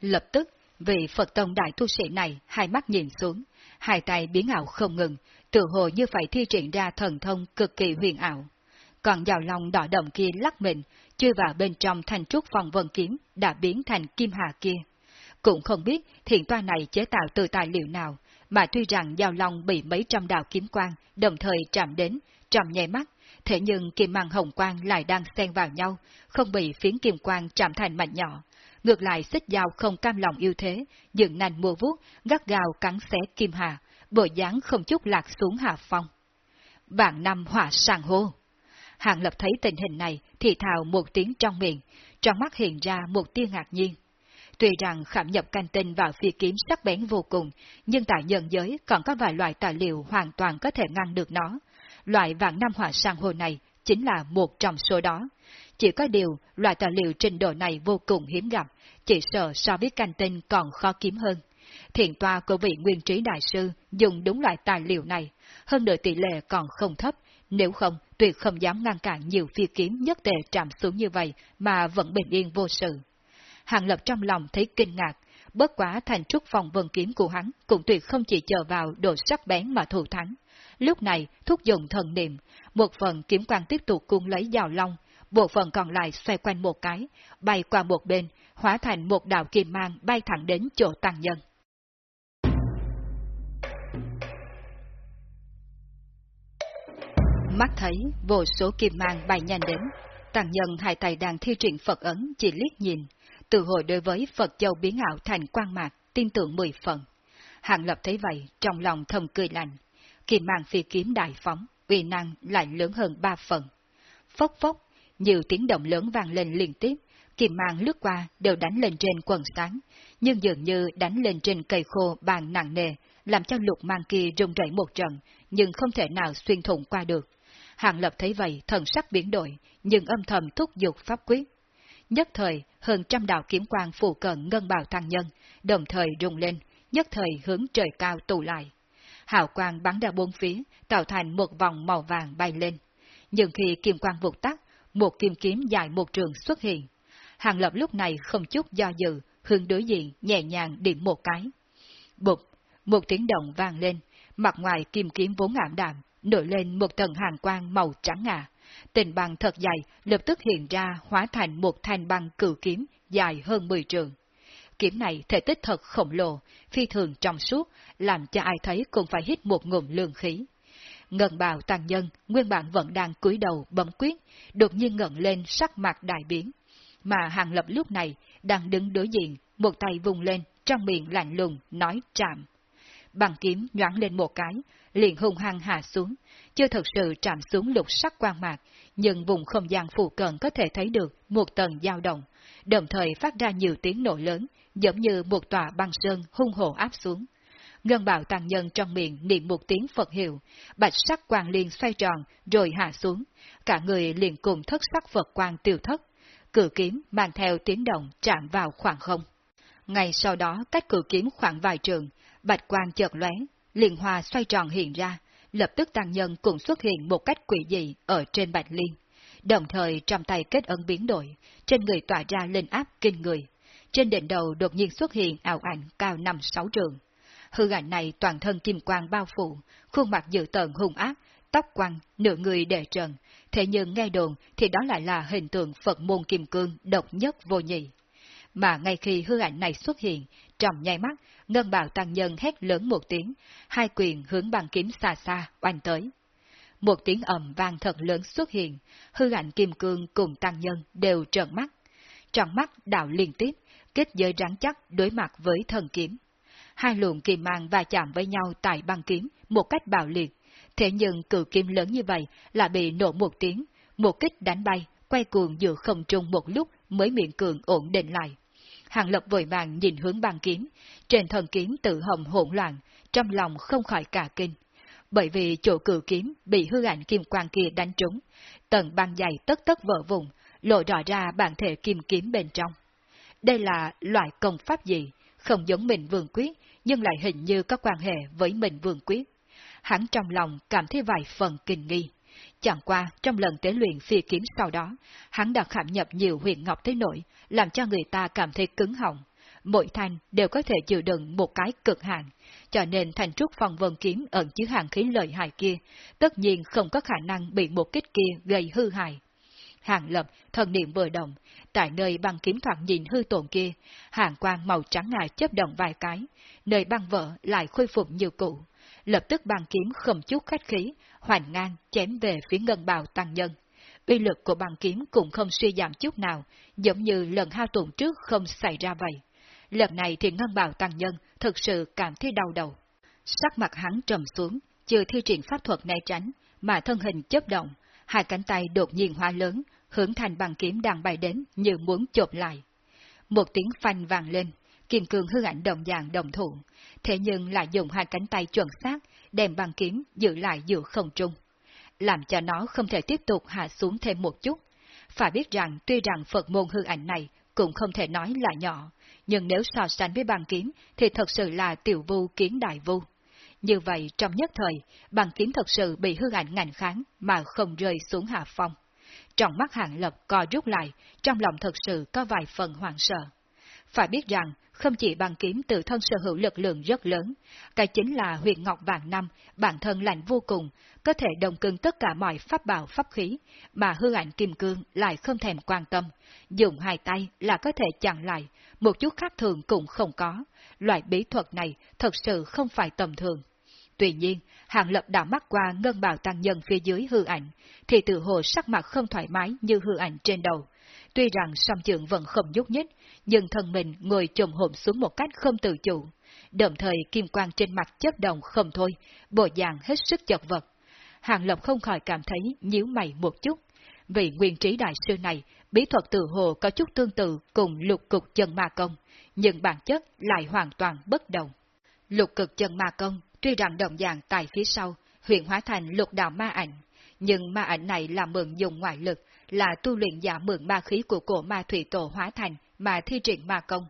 Lập tức, vị Phật Tông Đại Tu Sĩ này hai mắt nhìn xuống, hai tay biến ảo không ngừng, tự hồ như phải thi triển ra thần thông cực kỳ huyền ảo. Còn dao lòng đỏ đậm kia lắc mình, chui vào bên trong thành trúc phòng vân kiếm đã biến thành kim hà kia. Cũng không biết thiện toa này chế tạo từ tài liệu nào, mà tuy rằng giao long bị mấy trăm đạo kiếm quang đồng thời chạm đến, chạm nhẹ mắt, thế nhưng kim mang hồng quang lại đang xen vào nhau, không bị phiến kim quang chạm thành mảnh nhỏ. Ngược lại xích dao không cam lòng yêu thế, dựng nành mua vuốt, gắt gào cắn xé kim hà, bộ dáng không chút lạc xuống hạ phong. Vạn năm hỏa sàng hô. Hàng Lập thấy tình hình này thì thào một tiếng trong miệng, trong mắt hiện ra một tia ngạc nhiên. Tuy rằng khảm nhập canh tinh vào phi kiếm sắc bén vô cùng, nhưng tại nhân giới còn có vài loại tài liệu hoàn toàn có thể ngăn được nó. Loại vạn năm hỏa sang hồ này chính là một trong số đó. Chỉ có điều, loại tài liệu trình độ này vô cùng hiếm gặp, chỉ sợ so với canh tinh còn khó kiếm hơn. Thiện toa của vị nguyên trí đại sư dùng đúng loại tài liệu này, hơn nữa tỷ lệ còn không thấp, nếu không tuyệt không dám ngăn cản nhiều phi kiếm nhất tề chạm xuống như vậy mà vẫn bình yên vô sự. Hàng Lập trong lòng thấy kinh ngạc, bất quá thành trúc phòng vân kiếm của hắn cũng tuyệt không chỉ chờ vào độ sắc bén mà thủ thắng. Lúc này, thúc dụng thần niệm, một phần kiếm quan tiếp tục cuốn lấy dao long, bộ phận còn lại xoay quanh một cái, bay qua một bên, hóa thành một đạo kim mang bay thẳng đến chỗ tăng nhân. Mắt thấy vô số kim mang bay nhanh đến, tăng nhân hai tay đang thi triển Phật ấn chỉ liếc nhìn, từ hồi đối với Phật châu biến ảo thành quan mạc, tin tưởng mười phần. hạng Lập thấy vậy, trong lòng thầm cười lạnh. Kim mang phi kiếm đại phóng, uy năng lại lớn hơn ba phần. Phốc phốc, nhiều tiếng động lớn vang lên liên tiếp, kim mang lướt qua đều đánh lên trên quần sáng, nhưng dường như đánh lên trên cây khô bàn nặng nề, làm cho lục mang kia rung rẩy một trận, nhưng không thể nào xuyên thủng qua được. Hàng Lập thấy vậy, thần sắc biến đổi, nhưng âm thầm thúc giục pháp quyết. Nhất thời, hơn trăm đạo kiếm quang phụ cận ngân bào thăng nhân, đồng thời rung lên, nhất thời hướng trời cao tụ lại. Hào quang bắn ra bốn phía, tạo thành một vòng màu vàng bay lên. Nhưng khi kim quang vụt tắt, một kim kiếm dài một trường xuất hiện. Hàng Lập lúc này không chút do dự, hướng đối diện nhẹ nhàng điểm một cái. Bụt, một tiếng động vang lên, mặt ngoài kim kiếm vốn ảm đạm, nổi lên một tầng hàng quang màu trắng ngà. Tình băng thật dày lập tức hiện ra hóa thành một thanh băng cử kiếm dài hơn 10 trường. Kiếm này thể tích thật khổng lồ, phi thường trong suốt, làm cho ai thấy cũng phải hít một ngụm lương khí. Ngân bào tàn nhân, nguyên bản vẫn đang cúi đầu bấm quyết, đột nhiên ngẩng lên sắc mặt đại biến. Mà hàng lập lúc này đang đứng đối diện, một tay vùng lên, trong miệng lạnh lùng, nói chạm. Bằng kiếm nhoáng lên một cái, liền hung hăng hạ xuống, chưa thực sự chạm xuống lục sắc quang mạc, nhưng vùng không gian phụ cận có thể thấy được một tầng dao động, đồng thời phát ra nhiều tiếng nổ lớn, giống như một tòa băng sơn hung hồ áp xuống. Ngân bảo tàng nhân trong miệng niệm một tiếng Phật hiệu, bạch sắc quang liền xoay tròn rồi hạ xuống, cả người liền cùng thất sắc Phật quang tiêu thất, cử kiếm mang theo tiếng động chạm vào khoảng không. Ngay sau đó cách cử kiếm khoảng vài trường, bạch quang chợt lóe, liền hòa xoay tròn hiện ra, lập tức tăng nhân cũng xuất hiện một cách quỷ dị ở trên bạch liên. Đồng thời trong tay kết ấn biến đổi, trên người tỏa ra lên áp kinh người. Trên đỉnh đầu đột nhiên xuất hiện ảo ảnh cao năm sáu trường. Hư ảnh này toàn thân kim quang bao phủ, khuôn mặt dự tợn hung ác, tóc quăng, nửa người để trần, thế nhưng nghe đồn thì đó lại là hình tượng Phật môn kim cương độc nhất vô nhị. Mà ngay khi hư ảnh này xuất hiện, trong nháy mắt, ngân bào tăng nhân hét lớn một tiếng, hai quyền hướng bằng kiếm xa xa, oanh tới. Một tiếng ầm vang thật lớn xuất hiện, hư ảnh kim cương cùng tăng nhân đều trợn mắt. Trong mắt đạo liên tiếp, kết giới rắn chắc đối mặt với thần kiếm. Hai luồng kim mang va chạm với nhau tại băng kiếm một cách bạo liệt, thế nhưng cự kim lớn như vậy là bị nổ một tiếng, một kích đánh bay, quay cuồng giữa không trung một lúc mới miệng cường ổn định lại. Hàng Lập vội vàng nhìn hướng băng kiếm, trên thần kiếm tự hồng hỗn loạn, trong lòng không khỏi cả kinh. Bởi vì chỗ cử kiếm bị hư ảnh kim quang kia đánh trúng, tầng băng dày tất tất vỡ vùng, lộ rõ ra bản thể kim kiếm bên trong. Đây là loại công pháp gì? Không giống mình vương quyết, nhưng lại hình như có quan hệ với mình vương quyết. Hắn trong lòng cảm thấy vài phần kinh nghi. Chẳng qua, trong lần tế luyện phi kiếm sau đó, hắn đã khảm nhập nhiều huyền ngọc thế nổi, làm cho người ta cảm thấy cứng họng. Mỗi thanh đều có thể chịu đựng một cái cực hạn, cho nên thành trúc phong vân kiếm ẩn chứa hàng khí lợi hại kia, tất nhiên không có khả năng bị một kích kia gây hư hại. Hàng lập, thần niệm vừa động, tại nơi băng kiếm thoạt nhìn hư tổn kia, hàng quang màu trắng ngà chấp động vài cái, nơi băng vỡ lại khôi phục như cũ. Lập tức bàn kiếm không chút khách khí, hoành ngang chém về phía ngân bào tăng nhân. Uy lực của bàn kiếm cũng không suy giảm chút nào, giống như lần hao tổn trước không xảy ra vậy. Lần này thì ngân bào tăng nhân thực sự cảm thấy đau đầu. Sắc mặt hắn trầm xuống, chưa thi triển pháp thuật né tránh, mà thân hình chấp động, hai cánh tay đột nhiên hoa lớn, hướng thành bằng kiếm đang bay đến như muốn chộp lại. Một tiếng phanh vàng lên, kim cương hư ảnh đồng dạng đồng thủ, thế nhưng lại dùng hai cánh tay chuẩn xác, đem bằng kiếm giữ lại giữa không trung, làm cho nó không thể tiếp tục hạ xuống thêm một chút. Phải biết rằng tuy rằng Phật môn hư ảnh này cũng không thể nói là nhỏ, nhưng nếu so sánh với bằng kiếm thì thật sự là tiểu vu kiến đại vu. Như vậy trong nhất thời, bằng kiếm thật sự bị hư ảnh ngành kháng mà không rơi xuống hạ phong. Trong mắt hạng lập co rút lại, trong lòng thật sự có vài phần hoảng sợ. Phải biết rằng, không chỉ bằng kiếm tự thân sở hữu lực lượng rất lớn, cái chính là huyền Ngọc vàng Năm, bản thân lạnh vô cùng, có thể đồng cưng tất cả mọi pháp bảo pháp khí, mà hư ảnh kim cương lại không thèm quan tâm, dùng hai tay là có thể chặn lại, một chút khác thường cũng không có. Loại bí thuật này thật sự không phải tầm thường. Tuy nhiên, Hàng Lập đã mắt qua ngân bào tăng nhân phía dưới hư ảnh, thì tự hồ sắc mặt không thoải mái như hư ảnh trên đầu. Tuy rằng song trường vẫn không nhúc nhích, nhưng thân mình ngồi chồm hồn xuống một cách không tự chủ. đồng thời kim quang trên mặt chất động không thôi, bộ dạng hết sức chật vật. Hàng Lập không khỏi cảm thấy nhíu mày một chút. Vị nguyên trí đại sư này, bí thuật tự hồ có chút tương tự cùng lục cục chân ma công, nhưng bản chất lại hoàn toàn bất đồng. Lục cực chân ma công, tuy rằng đồng dạng tại phía sau, huyện hóa thành lục đạo ma ảnh, nhưng ma ảnh này là mượn dùng ngoại lực, là tu luyện giả mượn ma khí của cổ ma thủy tổ hóa thành mà thi triển ma công.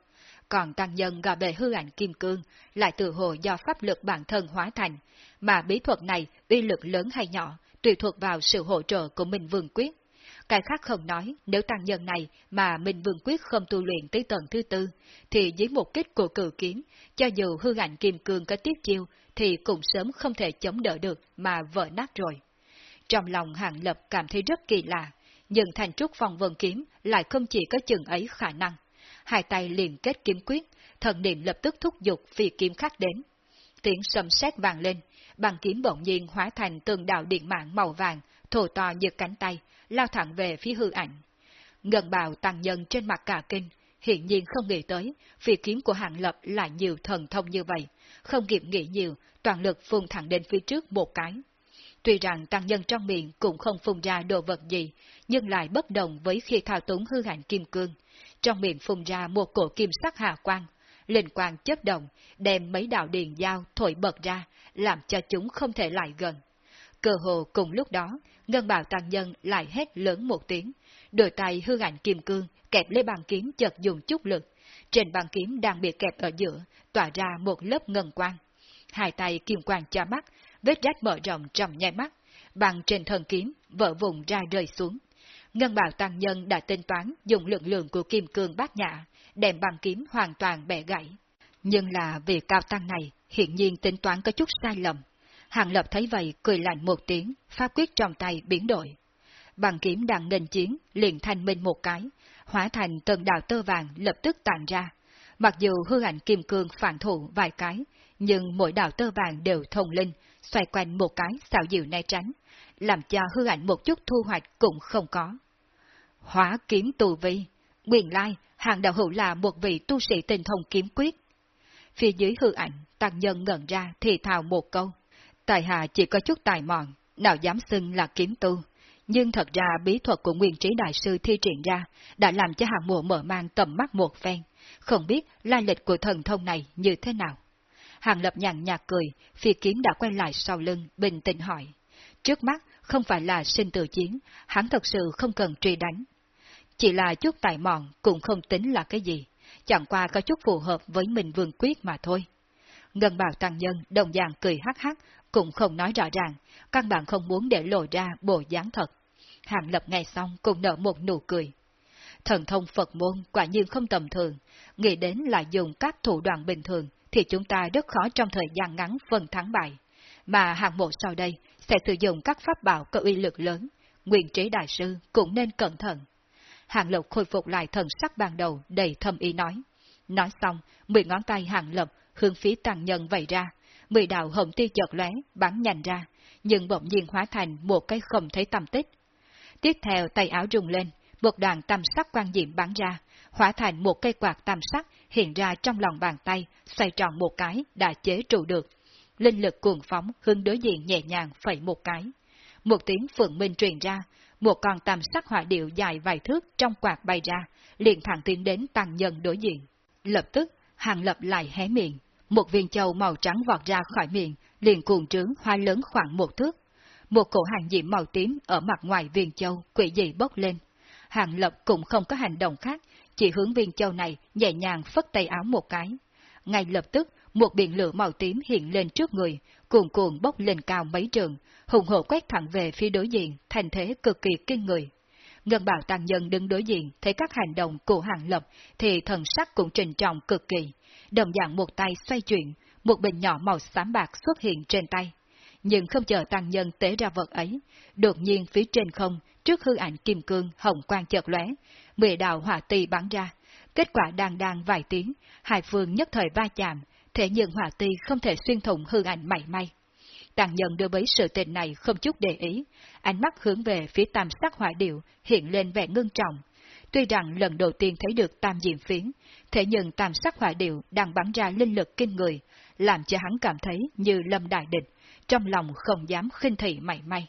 Còn tăng nhân gò bề hư ảnh kim cương lại tự hồ do pháp lực bản thân hóa thành, mà bí thuật này uy lực lớn hay nhỏ, tùy thuộc vào sự hỗ trợ của Minh Vương Quyết. Cái khác không nói, nếu tăng nhân này mà Minh Vương Quyết không tu luyện tới tầng thứ tư, thì dưới một kích của cử kiếm, cho dù hư ảnh kim cương có tiếp chiêu, thì cũng sớm không thể chống đỡ được mà vỡ nát rồi. Trong lòng hạng lập cảm thấy rất kỳ lạ, nhưng thành trúc phòng vân kiếm lại không chỉ có chừng ấy khả năng. Hai tay liền kết kiếm quyết, thần niệm lập tức thúc giục phi kiếm khắc đến. Tiếng sầm sét vàng lên, bằng kiếm bỗng nhiên hóa thành từng đạo điện mạng màu vàng, thổ to như cánh tay, lao thẳng về phía hư ảnh. Ngân bào tăng nhân trên mặt cả kinh, hiện nhiên không nghĩ tới, phi kiếm của hạng lập lại nhiều thần thông như vậy, không kịp nghĩ nhiều, toàn lực phun thẳng đến phía trước một cái. Tuy rằng tăng nhân trong miệng cũng không phun ra đồ vật gì, nhưng lại bất đồng với khi thao túng hư ảnh kim cương. Trong miệng phun ra một cổ kim sắc hạ quang, linh quang chớp động, đem mấy đạo điện dao thổi bật ra, làm cho chúng không thể lại gần. Cơ hồ cùng lúc đó, ngân bào tăng nhân lại hét lớn một tiếng, đôi tay hư ảnh kim cương kẹp lấy bàn kiếm chợt dùng chút lực. Trên bàn kiếm đang bị kẹp ở giữa, tỏa ra một lớp ngân quang. Hai tay kim quang cho mắt, vết rách mở rộng trong nhai mắt, bằng trên thân kiếm, vỡ vùng ra rơi xuống. Ngân Bảo tăng nhân đã tính toán dùng lượng lượng của kim cương bát nhã, đem bằng kiếm hoàn toàn bẻ gãy. Nhưng là vì cao tăng này, hiện nhiên tính toán có chút sai lầm. Hàng Lập thấy vậy cười lạnh một tiếng, pháp quyết trong tay biến đổi. Bằng kiếm đang nghênh chiến, liền thanh minh một cái, hóa thành tần đạo tơ vàng lập tức tàn ra. Mặc dù hư ảnh kim cương phản thủ vài cái, nhưng mỗi đạo tơ vàng đều thông linh, xoay quanh một cái xảo diệu né tránh, làm cho hư ảnh một chút thu hoạch cũng không có. Hóa kiếm tù vi, quyền lai, hàng đạo hữu là một vị tu sĩ tình thông kiếm quyết. Phía dưới hư ảnh, tăng nhân ngẩn ra thì thào một câu. Tài hạ chỉ có chút tài mòn, nào dám xưng là kiếm tu. Nhưng thật ra bí thuật của nguyên trí đại sư thi triển ra đã làm cho hàng mộ mở mang tầm mắt một phen, không biết lai lịch của thần thông này như thế nào. Hàng lập nhàn nhạt cười, phi kiếm đã quay lại sau lưng, bình tĩnh hỏi. Trước mắt, không phải là sinh tử chiến, hắn thật sự không cần truy đánh. Chỉ là chút tài mọn cũng không tính là cái gì, chẳng qua có chút phù hợp với mình vương quyết mà thôi. Ngân bào tăng nhân đồng dạng cười hắc hắc, cũng không nói rõ ràng, căn bản không muốn để lộ ra bộ dáng thật. Hàng lập ngay xong cũng nở một nụ cười. Thần thông Phật môn quả nhiên không tầm thường, nghĩ đến là dùng các thủ đoạn bình thường, thì chúng ta rất khó trong thời gian ngắn phân thắng bại. Mà hạng mộ sau đây sẽ sử dụng các pháp bảo có uy lực lớn, nguyện trí đại sư cũng nên cẩn thận. Hạng Lộc khôi phục lại thần sắc ban đầu đầy thâm ý nói. Nói xong, mười ngón tay hạng Lập hướng phía tăng nhân vẩy ra, mười đạo hồng ti chợt lóe bắn nhanh ra, nhưng bỗng nhiên hóa thành một cái không thấy tầm tích. Tiếp theo tay áo rung lên, một đoàn tam sắc quan diệm bắn ra, hóa thành một cây quạt tam sắc hiện ra trong lòng bàn tay, xoay tròn một cái đã chế trụ được. Linh lực cuồng phóng hướng đối diện nhẹ nhàng phẩy một cái. Một tiếng phượng minh truyền ra, một con tam sắc hỏa điệu dài vài thước trong quạt bay ra, liền thẳng tiến đến tăng nhân đối diện. Lập tức, hàng lập lại hé miệng, một viên châu màu trắng vọt ra khỏi miệng, liền cuồng trướng hoa lớn khoảng một thước. Một cổ hàng diễm màu tím ở mặt ngoài viên châu quỷ dị bốc lên. Hàng lập cũng không có hành động khác, chỉ hướng viên châu này nhẹ nhàng phất tay áo một cái. Ngay lập tức, một biển lửa màu tím hiện lên trước người, cuồn cuộn bốc lên cao mấy trường, hùng hộ quét thẳng về phía đối diện, thành thế cực kỳ kinh người. Ngân bảo tăng nhân đứng đối diện, thấy các hành động của hàng lập, thì thần sắc cũng trình trọng cực kỳ. Đồng dạng một tay xoay chuyển, một bình nhỏ màu xám bạc xuất hiện trên tay. Nhưng không chờ tăng nhân tế ra vật ấy, đột nhiên phía trên không, trước hư ảnh kim cương hồng quang chợt lóe, mười đạo hỏa ti bắn ra. Kết quả đang đang vài tiếng, hai phương nhất thời va chạm, thế nhưng hỏa ti không thể xuyên thủng hư ảnh mảy may. Tàng nhân đối với sự tình này không chút để ý, ánh mắt hướng về phía tam sắc hỏa điệu hiện lên vẻ ngưng trọng. Tuy rằng lần đầu tiên thấy được tam diệm phiến, thế nhưng tam sắc hỏa điệu đang bắn ra linh lực kinh người, làm cho hắn cảm thấy như lâm đại địch, trong lòng không dám khinh thị mảy may.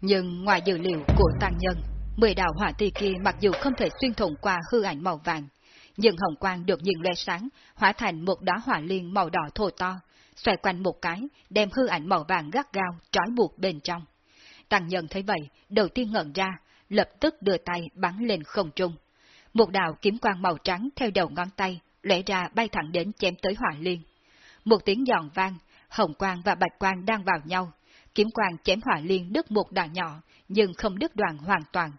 Nhưng ngoài dữ liệu của tăng nhân, mười đạo hỏa ti kia mặc dù không thể xuyên thủng qua hư ảnh màu vàng, nhưng hồng quang được nhiên lóe sáng, hóa thành một đóa hỏa liên màu đỏ thô to, xoay quanh một cái, đem hư ảnh màu vàng gắt gao trói buộc bên trong. Tăng nhân thấy vậy, đầu tiên ngẩn ra, lập tức đưa tay bắn lên không trung. Một đạo kiếm quang màu trắng theo đầu ngón tay, lóe ra bay thẳng đến chém tới hỏa liên. Một tiếng giòn vang, hồng quang và bạch quang đang vào nhau, kiếm quang chém hỏa liên đứt một đoạn nhỏ, nhưng không đứt đoạn hoàn toàn.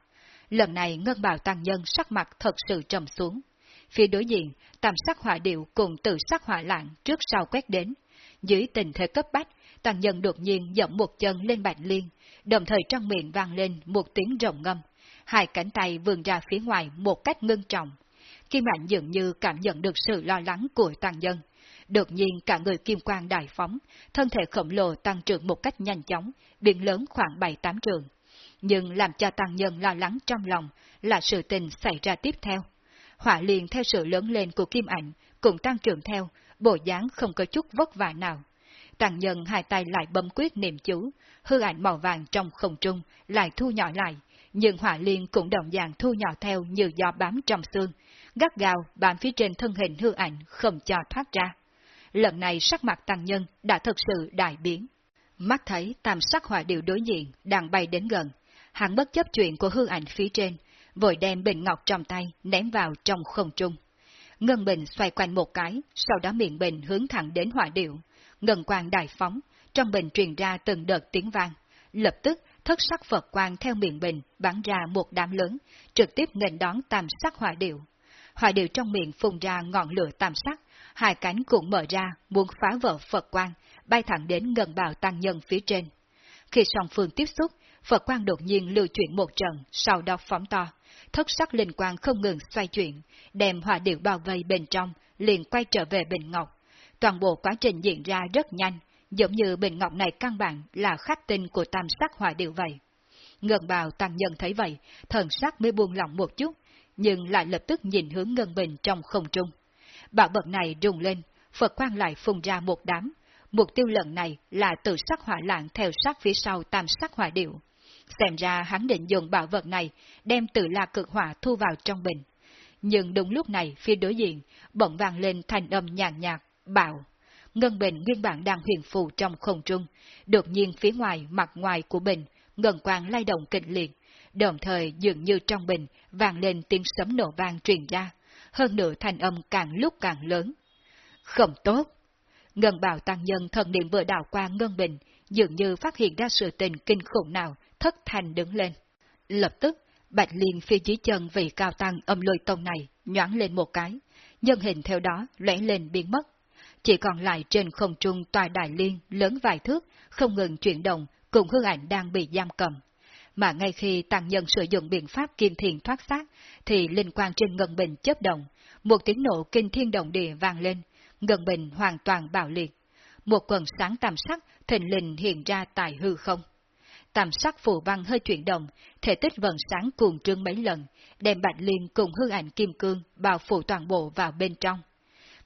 Lần này ngân bào tăng nhân sắc mặt thật sự trầm xuống. Phía đối diện, tam sắc hỏa điệu cùng tự sắc hỏa lạng trước sau quét đến. Dưới tình thế cấp bách, tăng nhân đột nhiên dẫm một chân lên bạch liên, đồng thời trong miệng vang lên một tiếng rồng ngâm. Hai cánh tay vươn ra phía ngoài một cách ngưng trọng. Kim Mạnh dường như cảm nhận được sự lo lắng của tăng nhân. Đột nhiên cả người kim quang đại phóng, thân thể khổng lồ tăng trưởng một cách nhanh chóng, biển lớn khoảng 7-8 trường. Nhưng làm cho tăng nhân lo lắng trong lòng là sự tình xảy ra tiếp theo. Hỏa liền theo sự lớn lên của kim ảnh, cũng tăng trưởng theo, bộ dáng không có chút vất vả nào. Tăng nhân hai tay lại bấm quyết niệm chú, hư ảnh màu vàng trong không trung lại thu nhỏ lại, nhưng hỏa liên cũng đồng dạng thu nhỏ theo như do bám trong xương, gắt gao bám phía trên thân hình hư ảnh không cho thoát ra. Lần này sắc mặt tăng nhân đã thực sự đại biến. Mắt thấy tam sắc hỏa điệu đối diện đang bay đến gần, hắn bất chấp chuyện của hư ảnh phía trên, vội đem bình ngọc trong tay ném vào trong không trung. Ngân bình xoay quanh một cái, sau đó miệng bình hướng thẳng đến hỏa điệu. Ngân quang đại phóng, trong bình truyền ra từng đợt tiếng vang. Lập tức, thất sắc Phật quang theo miệng bình bắn ra một đám lớn, trực tiếp nghênh đón tam sắc hỏa điệu. Hỏa điệu trong miệng phun ra ngọn lửa tam sắc, hai cánh cũng mở ra, muốn phá vỡ Phật quang, bay thẳng đến ngân bào tăng nhân phía trên. Khi song phương tiếp xúc, Phật quang đột nhiên lưu chuyển một trận, sau đó phóng to. Thất sắc linh quang không ngừng xoay chuyển, đem hỏa điệu bao vây bên trong, liền quay trở về bình ngọc. Toàn bộ quá trình diễn ra rất nhanh, giống như bình ngọc này căn bản là khắc tinh của tam sắc hỏa điệu vậy. Ngân bào tăng nhân thấy vậy, thần sắc mới buông lỏng một chút, nhưng lại lập tức nhìn hướng ngân bình trong không trung. Bảo vật này rung lên, Phật quang lại phun ra một đám. Mục tiêu lần này là từ sắc hỏa lạng theo sát phía sau tam sắc hỏa điệu. Xem ra hắn định dùng bảo vật này đem tự la cực hỏa thu vào trong bình. Nhưng đúng lúc này phía đối diện bỗng vang lên thanh âm nhàn nhạt, bảo. Ngân bình nguyên bản đang huyền phù trong không trung, đột nhiên phía ngoài mặt ngoài của bình, ngân quang lay động kịch liệt, đồng thời dường như trong bình vang lên tiếng sấm nổ vang truyền ra, hơn nữa thanh âm càng lúc càng lớn. Không tốt! Ngân bào tăng nhân thần niệm vừa đảo qua ngân bình, dường như phát hiện ra sự tình kinh khủng nào, thất thành đứng lên. Lập tức, Bạch Liên phía dưới chân vị cao tăng âm lôi tông này nhoáng lên một cái, nhân hình theo đó lóe lên biến mất. Chỉ còn lại trên không trung tòa đại liên lớn vài thước, không ngừng chuyển động, cùng hương ảnh đang bị giam cầm. Mà ngay khi tăng nhân sử dụng biện pháp kim thiền thoát xác, thì linh quang trên ngân bình chấp động, một tiếng nổ kinh thiên động địa vang lên, ngân bình hoàn toàn bạo liệt. Một quần sáng tam sắc thình lình hiện ra tại hư không tam sắc phù văn hơi chuyển động, thể tích vần sáng cuồng trương mấy lần, đem bạch liên cùng hư ảnh kim cương bao phủ toàn bộ vào bên trong.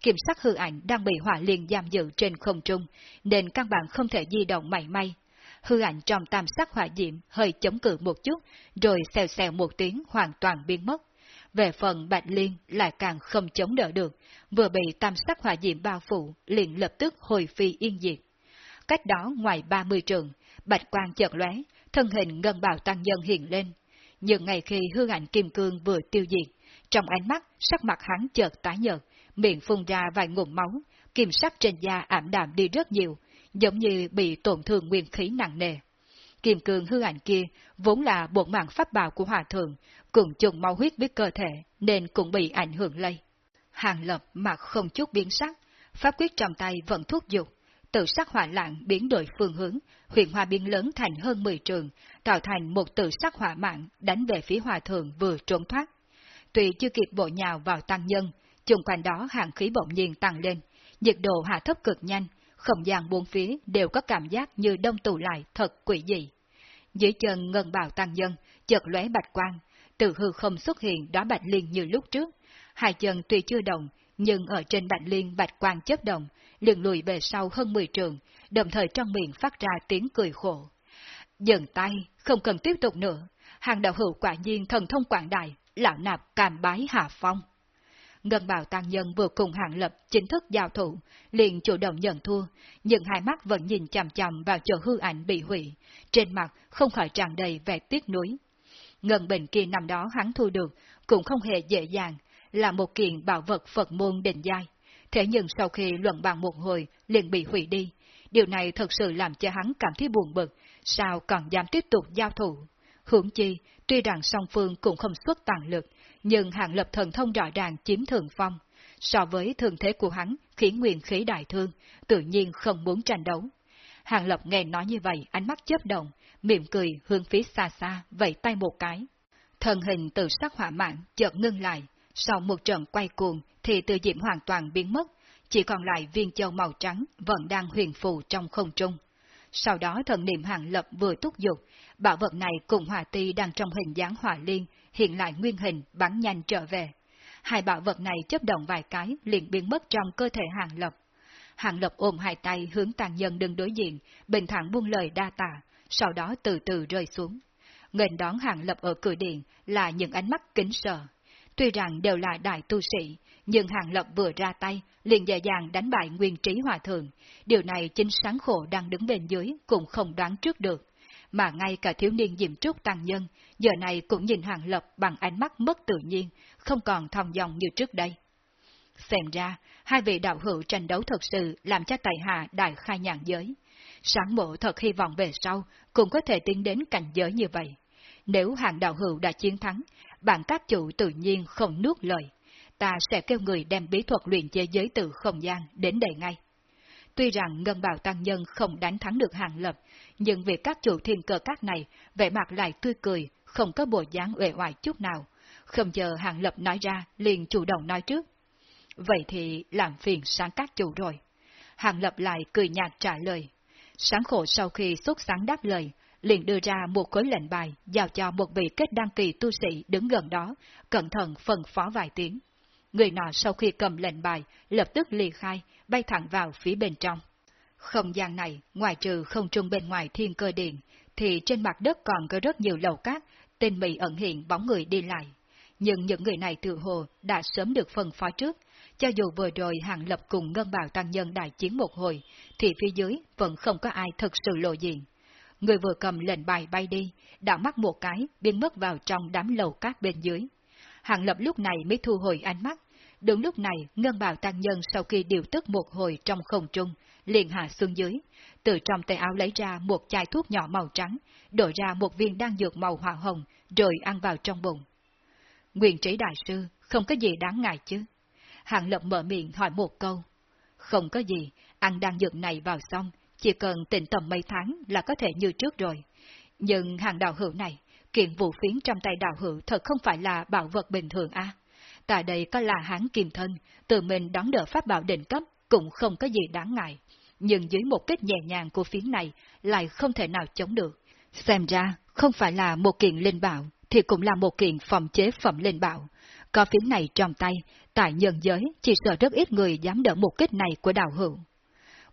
Kiểm sắc hư ảnh đang bị hỏa liên giam giữ trên không trung, nên căn bản không thể di động mảy may. Hư ảnh trong tam sắc hỏa diệm hơi chống cự một chút, rồi xèo xèo một tiếng hoàn toàn biến mất. Về phần bạch liên lại càng không chống đỡ được, vừa bị tam sắc hỏa diệm bao phủ, liền lập tức hồi phi yên diệt. Cách đó ngoài 30 trường, bạch quang chợt lóe, thân hình ngân bào tăng nhân hiện lên. Nhưng ngày khi hư ảnh kim cương vừa tiêu diệt, trong ánh mắt, sắc mặt hắn chợt tái nhợt, miệng phun ra vài ngụm máu, kim sắc trên da ảm đạm đi rất nhiều, giống như bị tổn thương nguyên khí nặng nề. Kim cương hư ảnh kia vốn là bộ mạng pháp bào của hòa thượng, cùng chung máu huyết với cơ thể nên cũng bị ảnh hưởng lây. Hàng lập mặt không chút biến sắc, pháp quyết trong tay vẫn thuốc dục, tự sắc hỏa lạng biến đổi phương hướng, huyện hòa biến lớn thành hơn 10 trường, tạo thành một tự sắc hỏa mạng đánh về phía hòa thượng vừa trốn thoát. Tuy chưa kịp bộ nhào vào tăng nhân, chung quanh đó hàng khí bỗng nhiên tăng lên, nhiệt độ hạ thấp cực nhanh, không gian bốn phía đều có cảm giác như đông tụ lại thật quỷ dị. Dưới chân ngân bào tăng nhân, chợt lóe bạch quang, từ hư không xuất hiện đó bạch liên như lúc trước. Hai chân tuy chưa động, nhưng ở trên bạch liên bạch quang chớp động, liền lùi về sau hơn 10 trường, đồng thời trong miệng phát ra tiếng cười khổ. Dừng tay, không cần tiếp tục nữa, hàng đạo hữu quả nhiên thần thông quảng đại, lão nạp càm bái hạ phong. Ngân bào tăng nhân vừa cùng hạng lập chính thức giao thủ, liền chủ động nhận thua, nhưng hai mắt vẫn nhìn chằm chằm vào chỗ hư ảnh bị hủy, trên mặt không khỏi tràn đầy vẻ tiếc nuối. Ngân bình kia năm đó hắn thu được, cũng không hề dễ dàng, là một kiện bảo vật Phật môn định giai. Thế nhưng sau khi luận bàn một hồi liền bị hủy đi, điều này thật sự làm cho hắn cảm thấy buồn bực, sao còn dám tiếp tục giao thủ. Hưởng chi, tuy rằng song phương cũng không xuất toàn lực, nhưng hạng lập thần thông rõ ràng chiếm thường phong. So với thường thế của hắn khiến nguyên khí đại thương, tự nhiên không muốn tranh đấu. Hàng Lập nghe nói như vậy, ánh mắt chớp động, mỉm cười hướng phía xa xa, vẫy tay một cái. Thần hình từ sắc hỏa mạng chợt ngưng lại, sau một trận quay cuồng thì từ diệm hoàn toàn biến mất, chỉ còn lại viên châu màu trắng vẫn đang huyền phù trong không trung. Sau đó thần niệm hàng lập vừa túc dục, bảo vật này cùng hỏa ti đang trong hình dáng hỏa liên, hiện lại nguyên hình bắn nhanh trở về. Hai bảo vật này chấp động vài cái liền biến mất trong cơ thể hàng lập. Hàng lập ôm hai tay hướng tàn nhân đứng đối diện, bình thản buông lời đa tạ, sau đó từ từ rơi xuống. Ngành đón hàng lập ở cửa điện là những ánh mắt kính sợ. Tuy rằng đều là đại tu sĩ, nhưng hàng lập vừa ra tay, liền dễ dàng đánh bại nguyên trí hòa thượng. Điều này chính sáng khổ đang đứng bên dưới cũng không đoán trước được. Mà ngay cả thiếu niên diệm trúc tăng nhân, giờ này cũng nhìn hàng lập bằng ánh mắt mất tự nhiên, không còn thong dòng như trước đây. Xem ra, hai vị đạo hữu tranh đấu thật sự làm cho tài hạ đại khai nhàn giới. Sáng mộ thật hy vọng về sau cũng có thể tiến đến cảnh giới như vậy. Nếu hàng đạo hữu đã chiến thắng, bạn các chủ tự nhiên không nuốt lời. Ta sẽ kêu người đem bí thuật luyện chế giới từ không gian đến đây ngay. Tuy rằng Ngân Bảo Tăng Nhân không đánh thắng được hàng lập, nhưng việc các chủ thiên cơ các này vẻ mặt lại tươi cười, không có bộ dáng uể oải chút nào. Không chờ hàng lập nói ra, liền chủ động nói trước. Vậy thì làm phiền sáng các chủ rồi. Hàng lập lại cười nhạt trả lời. Sáng khổ sau khi xuất sáng đáp lời, liền đưa ra một khối lệnh bài giao cho một vị kết đăng kỳ tu sĩ đứng gần đó, cẩn thận phân phó vài tiếng. Người nọ sau khi cầm lệnh bài, lập tức ly khai, bay thẳng vào phía bên trong. Không gian này, ngoài trừ không trung bên ngoài thiên cơ điện, thì trên mặt đất còn có rất nhiều lầu cát, tên mị ẩn hiện bóng người đi lại. Nhưng những người này tự hồ đã sớm được phân phó trước, cho dù vừa rồi hàng lập cùng ngân bào tăng nhân đại chiến một hồi, thì phía dưới vẫn không có ai thật sự lộ diện. Người vừa cầm lệnh bài bay đi, đảo mắt một cái, biến mất vào trong đám lầu cát bên dưới. Hàng lập lúc này mới thu hồi ánh mắt. Đúng lúc này, ngân bào tăng nhân sau khi điều tức một hồi trong không trung, liền hạ xuống dưới, từ trong tay áo lấy ra một chai thuốc nhỏ màu trắng, đổi ra một viên đan dược màu hỏa hồng, rồi ăn vào trong bụng. Nguyện trí đại sư, không có gì đáng ngại chứ? Hàng lập mở miệng hỏi một câu. Không có gì, ăn đan dược này vào xong, chỉ cần tịnh tầm mấy tháng là có thể như trước rồi. Nhưng hàng đạo hữu này, kiện vũ phiến trong tay đạo hữu thật không phải là bảo vật bình thường a. Tại đây có là hán kim thân, tự mình đón đỡ pháp bảo định cấp cũng không có gì đáng ngại. Nhưng dưới một kích nhẹ nhàng của phiến này lại không thể nào chống được. Xem ra, không phải là một kiện linh bảo, thì cũng là một kiện phòng chế phẩm linh bảo. Có phiến này trong tay, tại nhân giới chỉ sợ rất ít người dám đỡ một kích này của đạo hữu.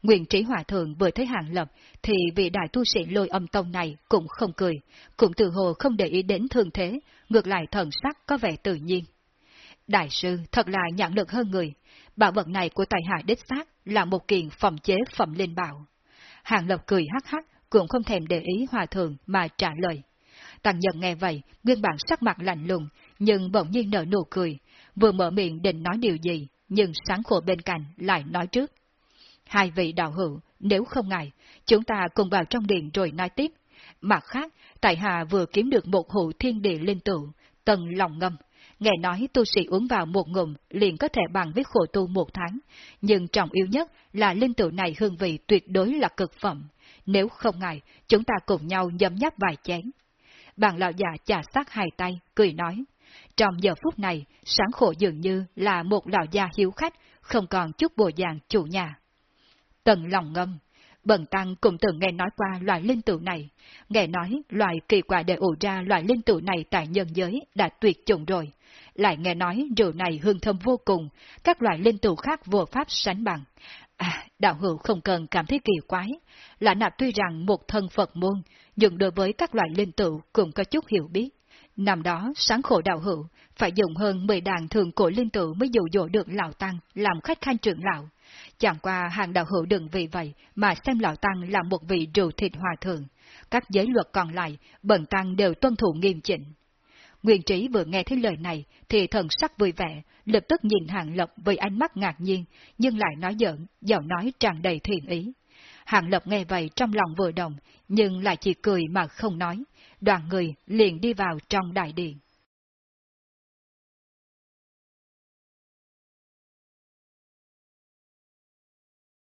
Nguyện trí hòa thượng vừa thấy hàng lập, thì vị đại tu sĩ lôi âm tông này cũng không cười, cũng từ hồ không để ý đến thương thế, ngược lại thần sắc có vẻ tự nhiên. Đại sư thật là nhãn lực hơn người, bảo vật này của tài hạ đích xác là một kiện phẩm chế phẩm linh bảo. Hàng lập cười hắc hắc, cũng không thèm để ý hòa thượng mà trả lời. Tăng nhân nghe vậy, nguyên bản sắc mặt lạnh lùng, nhưng bỗng nhiên nở nụ cười, vừa mở miệng định nói điều gì, nhưng sáng khổ bên cạnh lại nói trước. Hai vị đạo hữu, nếu không ngại, chúng ta cùng vào trong điện rồi nói tiếp. Mặt khác, tại hà vừa kiếm được một hụ thiên địa linh tự tầng lòng ngâm. Nghe nói tu sĩ uống vào một ngụm liền có thể bằng với khổ tu một tháng, nhưng trọng yếu nhất là linh tự này hương vị tuyệt đối là cực phẩm. Nếu không ngại, chúng ta cùng nhau nhấm nháp vài chén. Bạn lão già chà sát hai tay, cười nói. Trong giờ phút này, sáng khổ dường như là một lão già hiếu khách, không còn chút bộ dạng chủ nhà. Tần lòng ngâm, Bần Tăng cũng từng nghe nói qua loại linh tử này. Nghe nói loại kỳ quả để ủ ra loại linh tử này tại nhân giới đã tuyệt chủng rồi. Lại nghe nói rượu này hương thơm vô cùng, các loại linh tử khác vô pháp sánh bằng. À, đạo hữu không cần cảm thấy kỳ quái. Lã nạp tuy rằng một thân Phật môn, nhưng đối với các loại linh tử cũng có chút hiểu biết. Năm đó, sáng khổ đạo hữu, phải dùng hơn 10 đàn thường cổ linh tử mới dụ dỗ được lão tăng làm khách khanh trưởng lão. Chẳng qua hàng đạo hữu đừng vì vậy mà xem lão tăng là một vị rượu thịt hòa thượng. Các giới luật còn lại, bần tăng đều tuân thủ nghiêm chỉnh. Nguyên trí vừa nghe thấy lời này thì thần sắc vui vẻ, lập tức nhìn Hàng Lập với ánh mắt ngạc nhiên, nhưng lại nói giỡn, giọng nói tràn đầy thiện ý. Hàng Lập nghe vậy trong lòng vừa động, nhưng lại chỉ cười mà không nói, đoàn người liền đi vào trong đại điện.